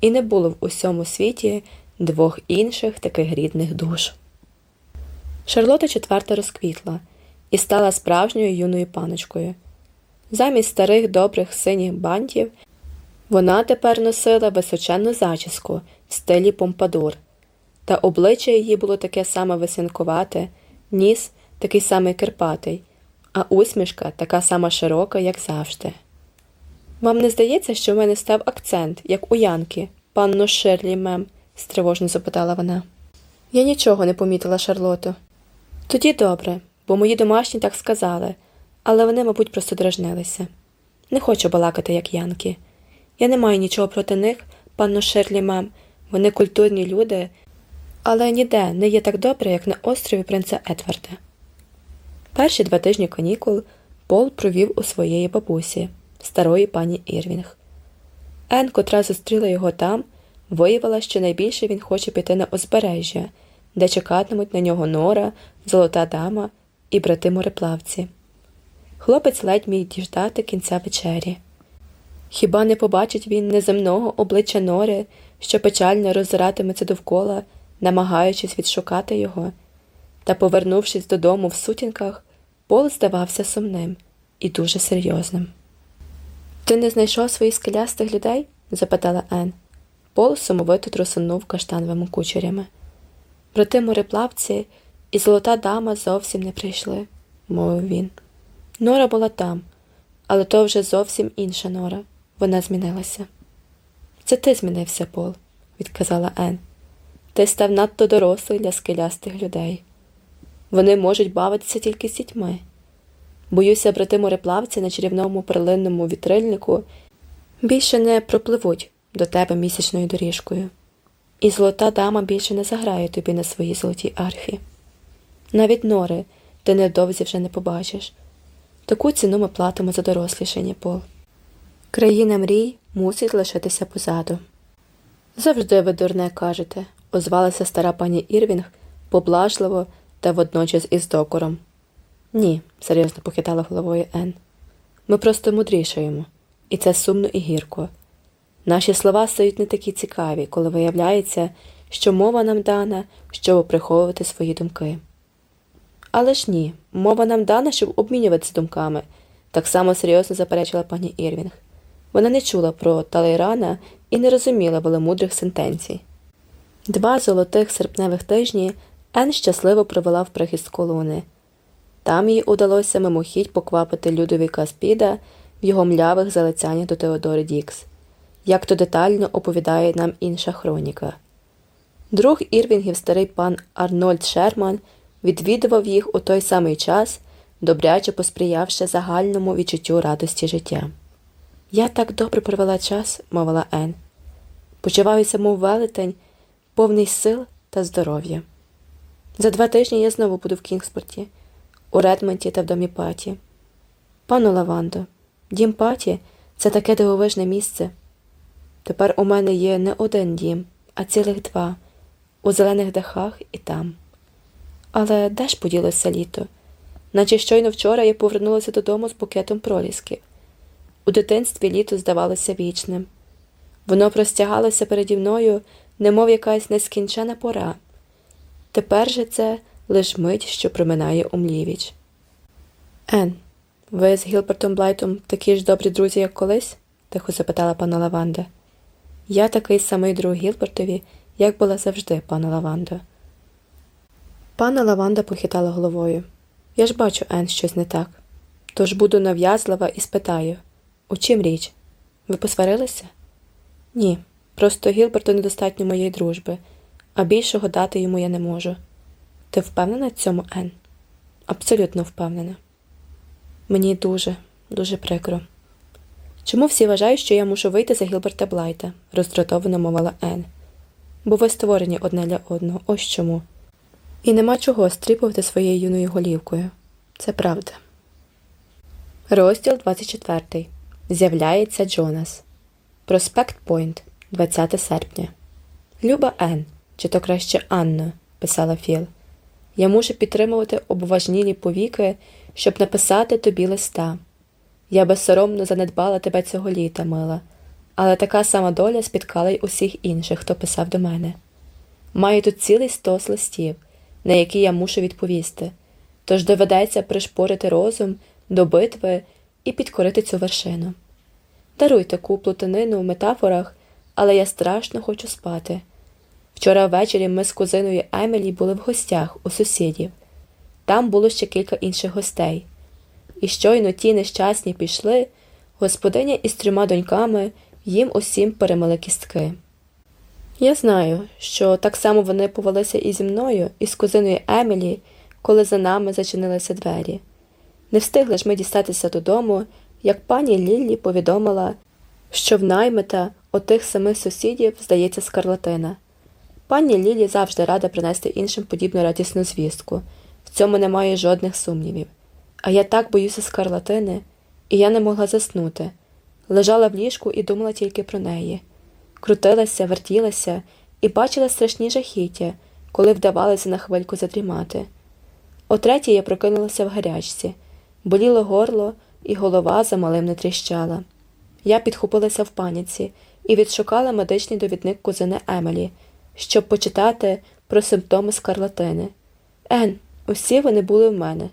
і не було в усьому світі двох інших таких рідних душ. Шарлота четверта розквітла і стала справжньою юною паночкою. Замість старих добрих синіх бантів вона тепер носила височенну зачіску в стилі помпадур, та обличчя її було таке саме висинкувате, ніс такий самий кирпатий, а усмішка така сама широка, як завжди. Вам не здається, що в мене став акцент, як у Янки, панно Ширлі, мем? стривожно запитала вона. Я нічого не помітила, Шарлоту. Тоді добре, бо мої домашні так сказали, але вони, мабуть, просто дражнилися. Не хочу балакати, як Янки. Я не маю нічого проти них, панно Шерлі, мем, вони культурні люди, але ніде не є так добре, як на острові принца Едварда. Перші два тижні канікул Пол провів у своєї бабусі, старої пані Ірвінг. Ен, котра зустріла його там, виявила, що найбільше він хоче піти на узбережжя, де чекатимуть на нього Нора, Золота Дама і брати мореплавці. Хлопець ледь міг діждати кінця вечері. Хіба не побачить він неземного обличчя Нори, що печально роззиратиметься довкола, намагаючись відшукати його, та, повернувшись додому в сутінках, Пол здавався сумним і дуже серйозним. Ти не знайшов своїх скелястих людей? запитала Ен. Пол сумовито трусунув каштановими кучерями. Брати мореплавці і золота дама зовсім не прийшли, мовив він. Нора була там, але то вже зовсім інша нора. Вона змінилася. Це ти змінився, Пол, відказала Ен. Ти став надто дорослий для скелястих людей. Вони можуть бавитися тільки з дітьми. Боюся, брати мореплавці на чарівному перлинному вітрильнику більше не пропливуть до тебе місячною доріжкою, і золота дама більше не заграє тобі на своїй золотій арфі. Навіть нори, ти невдовзі вже не побачиш. Таку ціну ми платимо за дорослішання пол. Країна мрій мусить лишитися позаду. Завжди ви дурне кажете, озвалася стара пані Ірвінг поблажливо та водночас із докором. Ні, серйозно похитала головою Ен. Ми просто мудрішаємо, і це сумно і гірко. Наші слова стають не такі цікаві, коли виявляється, що мова нам дана, щоб приховувати свої думки. Але ж ні, мова нам дана, щоб обмінюватися думками, так само серйозно заперечила пані Ірвінг. Вона не чула про Талейрана і не розуміла веломудрих сентенцій. Два золотих серпневих тижні Ен щасливо провела в прихистку луни. Там їй удалося мимохідь поквапити Людовіка Спіда в його млявих залицяннях до Теодори Дікс, як то детально оповідає нам інша хроніка. Друг Ірвінгів, старий пан Арнольд Шерман, відвідував їх у той самий час, добряче посприявши загальному відчуттю радості життя. Я так добре провела час, мовила Ен. Почуваюся, мов велетень, повний сил та здоров'я. За два тижні я знову буду в Кінгспорті, у Редмонті та в домі Паті. Пану Лавандо, дім Паті це таке дивовижне місце. Тепер у мене є не один дім, а цілих два, у зелених дахах і там. Але де ж поділося літо? Наче щойно вчора я повернулася додому з букетом пролісків. У дитинстві літо здавалося вічним. Воно простягалося переді мною, немов якась нескінчена пора. Тепер же це лиш мить, що проминає умлівіч. Ен, ви з Гілбертом Блайтом такі ж добрі друзі, як колись? тихо запитала пана Лаванда. Я такий самий друг Гілбертові, як була завжди, пане Лавандо. Пана Лаванда похитала головою. Я ж бачу, Ен, щось не так. Тож буду нав'язлива і спитаю у чим річ? Ви посварилися? Ні. Просто Гілберту недостатньо моєї дружби, а більшого дати йому я не можу. Ти впевнена в цьому, Ен? Абсолютно впевнена. Мені дуже, дуже прикро. Чому всі вважають, що я мушу вийти за Гілберта Блайта? роздратовано мовила Ен. Бо ви створені одне для одного, ось чому. І нема чого стріпувати своєю юною голівкою. Це правда. Розділ 24 З'являється Джонас. Проспект Пойнт, 20 серпня. Люба Ен, чи то краще Анна, писала Філ. Я мушу підтримувати обважнілі повіки, щоб написати тобі листа. Я безсоромно занедбала тебе цього літа, мила, але така сама доля спіткала й усіх інших, хто писав до мене. Маю тут цілий стос листів, на які я мушу відповісти, тож доведеться пришпорити розум до битви і підкорити цю вершину. Даруй таку плутанину в метафорах, але я страшно хочу спати. Вчора ввечері ми з кузиною Емілі були в гостях у сусідів. Там було ще кілька інших гостей. І щойно ті нещасні пішли, господиня із трьома доньками їм усім перемили кістки. Я знаю, що так само вони повелися і зі мною, і з кузиною Емілі, коли за нами зачинилися двері. Не встигли ж ми дістатися додому, як пані Ліллі повідомила, що в наймита отих самих сусідів здається скарлатина. Пані Лілі завжди рада принести іншим подібну радісну звістку, в цьому немає жодних сумнівів. А я так боюся скарлатини, і я не могла заснути. Лежала в ліжку і думала тільки про неї. Крутилася, вертілася і бачила страшні жахіття, коли вдавалося на хвильку задрімати. О третій я прокинулася в гарячці боліло горло, і голова за малим не тріщала. Я підхопилася в паніці і відшукала медичний довідник кузини Емелі, щоб почитати про симптоми скарлатини. Ен, усі вони були в мене.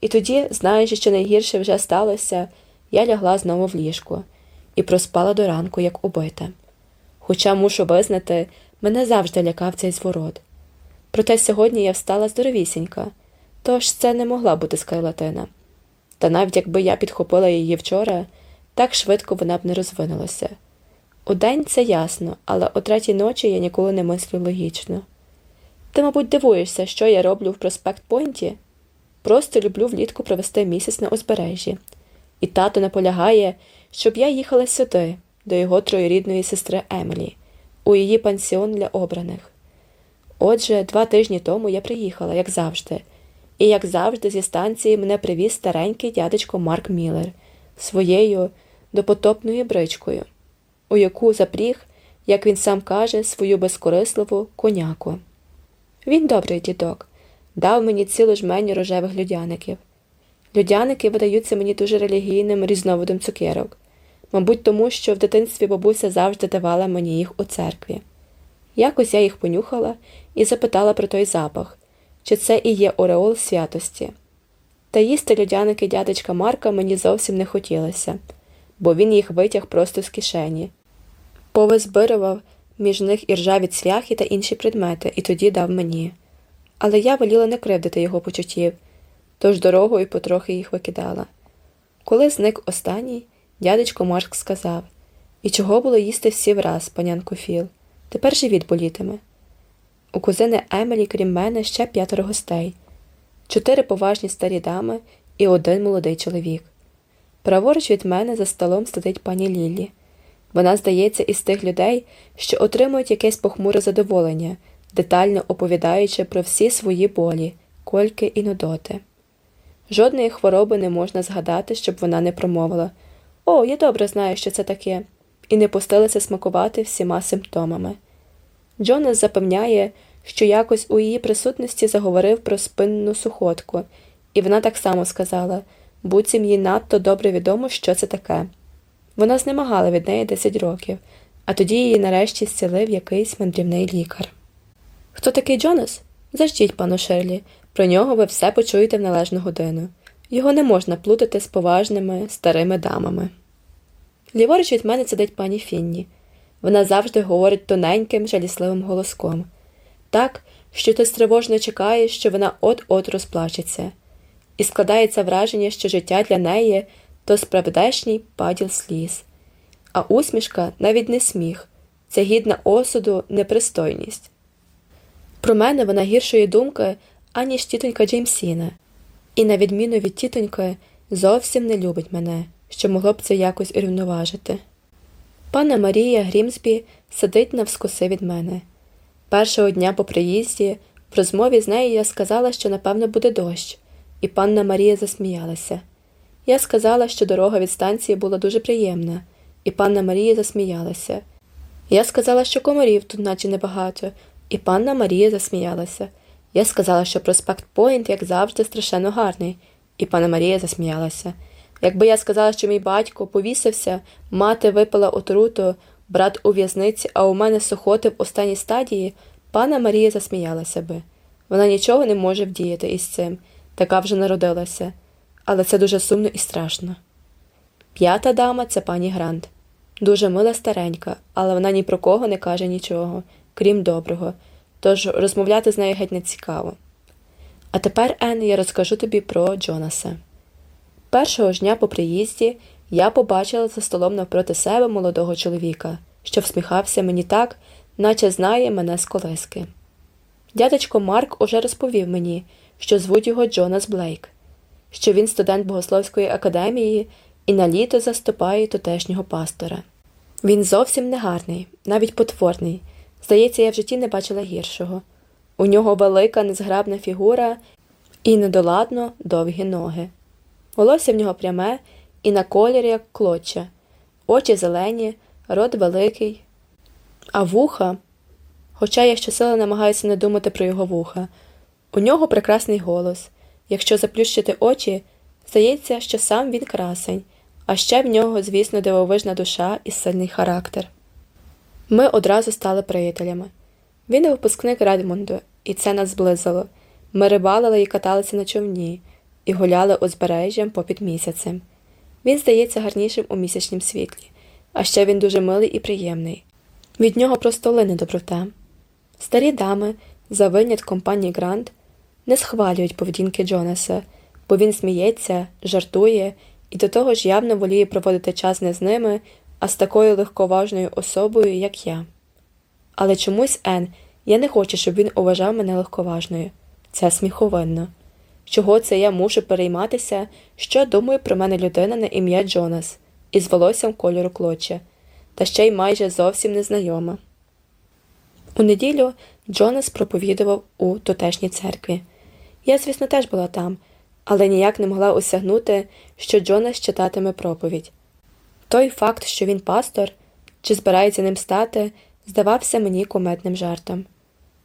І тоді, знаючи, що найгірше вже сталося, я лягла знову в ліжко і проспала до ранку, як убита. Хоча мушу визнати, мене завжди лякав цей зворот. Проте сьогодні я встала здоровісінька, тож це не могла бути скарлатина. Та навіть якби я підхопила її вчора, так швидко вона б не розвинулася. Удень це ясно, але о третій ночі я ніколи не мислю логічно. Ти, мабуть, дивуєшся, що я роблю в проспект Пойнті? Просто люблю влітку провести місяць на узбережжі, і тато наполягає, щоб я їхала сюди, до його троюрідної сестри Емілі, у її пансіон для обраних. Отже, два тижні тому я приїхала, як завжди, і, як завжди, зі станції мене привіз старенький дядечко Марк Міллер своєю допотопною бричкою, у яку запріг, як він сам каже, свою безкорисливу коняку. Він добрий дідок, дав мені цілу жменю рожевих людяників. Людяники видаються мені дуже релігійним різновидом цукерок, мабуть, тому що в дитинстві бабуся завжди давала мені їх у церкві. Якось я їх понюхала і запитала про той запах, чи це і є ореол святості. Та їсти людяники дядечка Марка мені зовсім не хотілося, бо він їх витяг просто з кишені, повизбирував між них іржаві цвяхи та інші предмети, і тоді дав мені. Але я воліла не кривдити його почуттів, тож дорогою потрохи їх викидала. Коли зник останній, дядечко Марк сказав І чого було їсти всі враз, панянко Філ? Тепер живіт болітиме. У кузини Емелі, крім мене, ще п'ятеро гостей, чотири поважні старі дами і один молодий чоловік. Праворуч від мене за столом сидить пані Лілі. Вона, здається, із тих людей, що отримують якесь похмуре задоволення, детально оповідаючи про всі свої болі, кольки і нудоти. Жодної хвороби не можна згадати, щоб вона не промовила О, я добре знаю, що це таке, і не пустилася смакувати всіма симптомами. Джонас запевняє, що якось у її присутності заговорив про спинну сухотку, і вона так само сказала буцім їй надто добре відомо, що це таке. Вона знемагала від неї 10 років, а тоді її нарешті зцілив якийсь мандрівний лікар. Хто такий Джонас? Заждіть, пану Шерлі, про нього ви все почуєте в належну годину. Його не можна плутати з поважними старими дамами. Ліворуч від мене сидить пані Фінні. Вона завжди говорить тоненьким, жалісливим голоском, так, що ти стривожно чекаєш, що вона от-от розплачеться, і складається враження, що життя для неї то справдешній паділ сліз, а усмішка навіть не сміх, це гідна осуду, непристойність. Про мене вона гіршої думки, аніж тітонька Джеймсіна, і, на відміну від тітоньки, зовсім не любить мене, що могло б це якось урівноважити. Панна Марія Грімсбі сидить навскоси від мене. Першого дня по приїзді в розмові з нею я сказала, що напевно буде дощ, і панна Марія засміялася. Я сказала, що дорога від станції була дуже приємна, і панна Марія засміялася. Я сказала, що комарів тут наче небагато, і панна Марія засміялася. Я сказала, що проспект Пойнт, як завжди, страшенно гарний, і панна Марія засміялася. Якби я сказала, що мій батько повісився, мати випила отруту, брат у в'язниці, а у мене сухоти в останній стадії, пана Марія засміялася би. Вона нічого не може вдіяти із цим, така вже народилася, але це дуже сумно і страшно. П'ята дама це пані Грант. Дуже мила старенька, але вона ні про кого не каже нічого, крім доброго, тож розмовляти з нею геть не цікаво. А тепер, Ен, я розкажу тобі про Джонаса. Першого ж дня по приїзді я побачила за столом навпроти себе молодого чоловіка, що всміхався мені так, наче знає мене з колески. Дядечко Марк уже розповів мені, що звуть його Джонас Блейк, що він студент Богословської академії і на літо заступає тутешнього пастора. Він зовсім не гарний, навіть потворний. Здається, я в житті не бачила гіршого. У нього велика, незграбна фігура і недоладно довгі ноги. Волосся в нього пряме і на колір, як клоча, очі зелені, рот великий, а вуха, хоча я щосили намагаюся не думати про його вуха, у нього прекрасний голос. Якщо заплющити очі, здається, що сам він красень, а ще в нього, звісно, дивовижна душа і сильний характер. Ми одразу стали приятелями. Він випускник Редмонду, і це нас зблизило. Ми рибалили і каталися на човні і гуляли узбережжям попід місяцем. Він здається гарнішим у місячнім світлі, а ще він дуже милий і приємний. Від нього просто лине доброта. Старі дами, за винятком пані Грант, не схвалюють поведінки Джонаса, бо він сміється, жартує і до того ж явно воліє проводити час не з ними, а з такою легковажною особою, як я. Але чомусь, Ен, я не хочу, щоб він уважав мене легковажною. Це сміховинно. Чого це я мушу перейматися, що думає про мене людина на ім'я Джонас із волоссям кольору клоча, та ще й майже зовсім незнайома. У неділю Джонас проповідував у тутешній церкві. Я, звісно, теж була там, але ніяк не могла осягнути, що Джонас читатиме проповідь. Той факт, що він пастор чи збирається ним стати, здавався мені куметним жартом.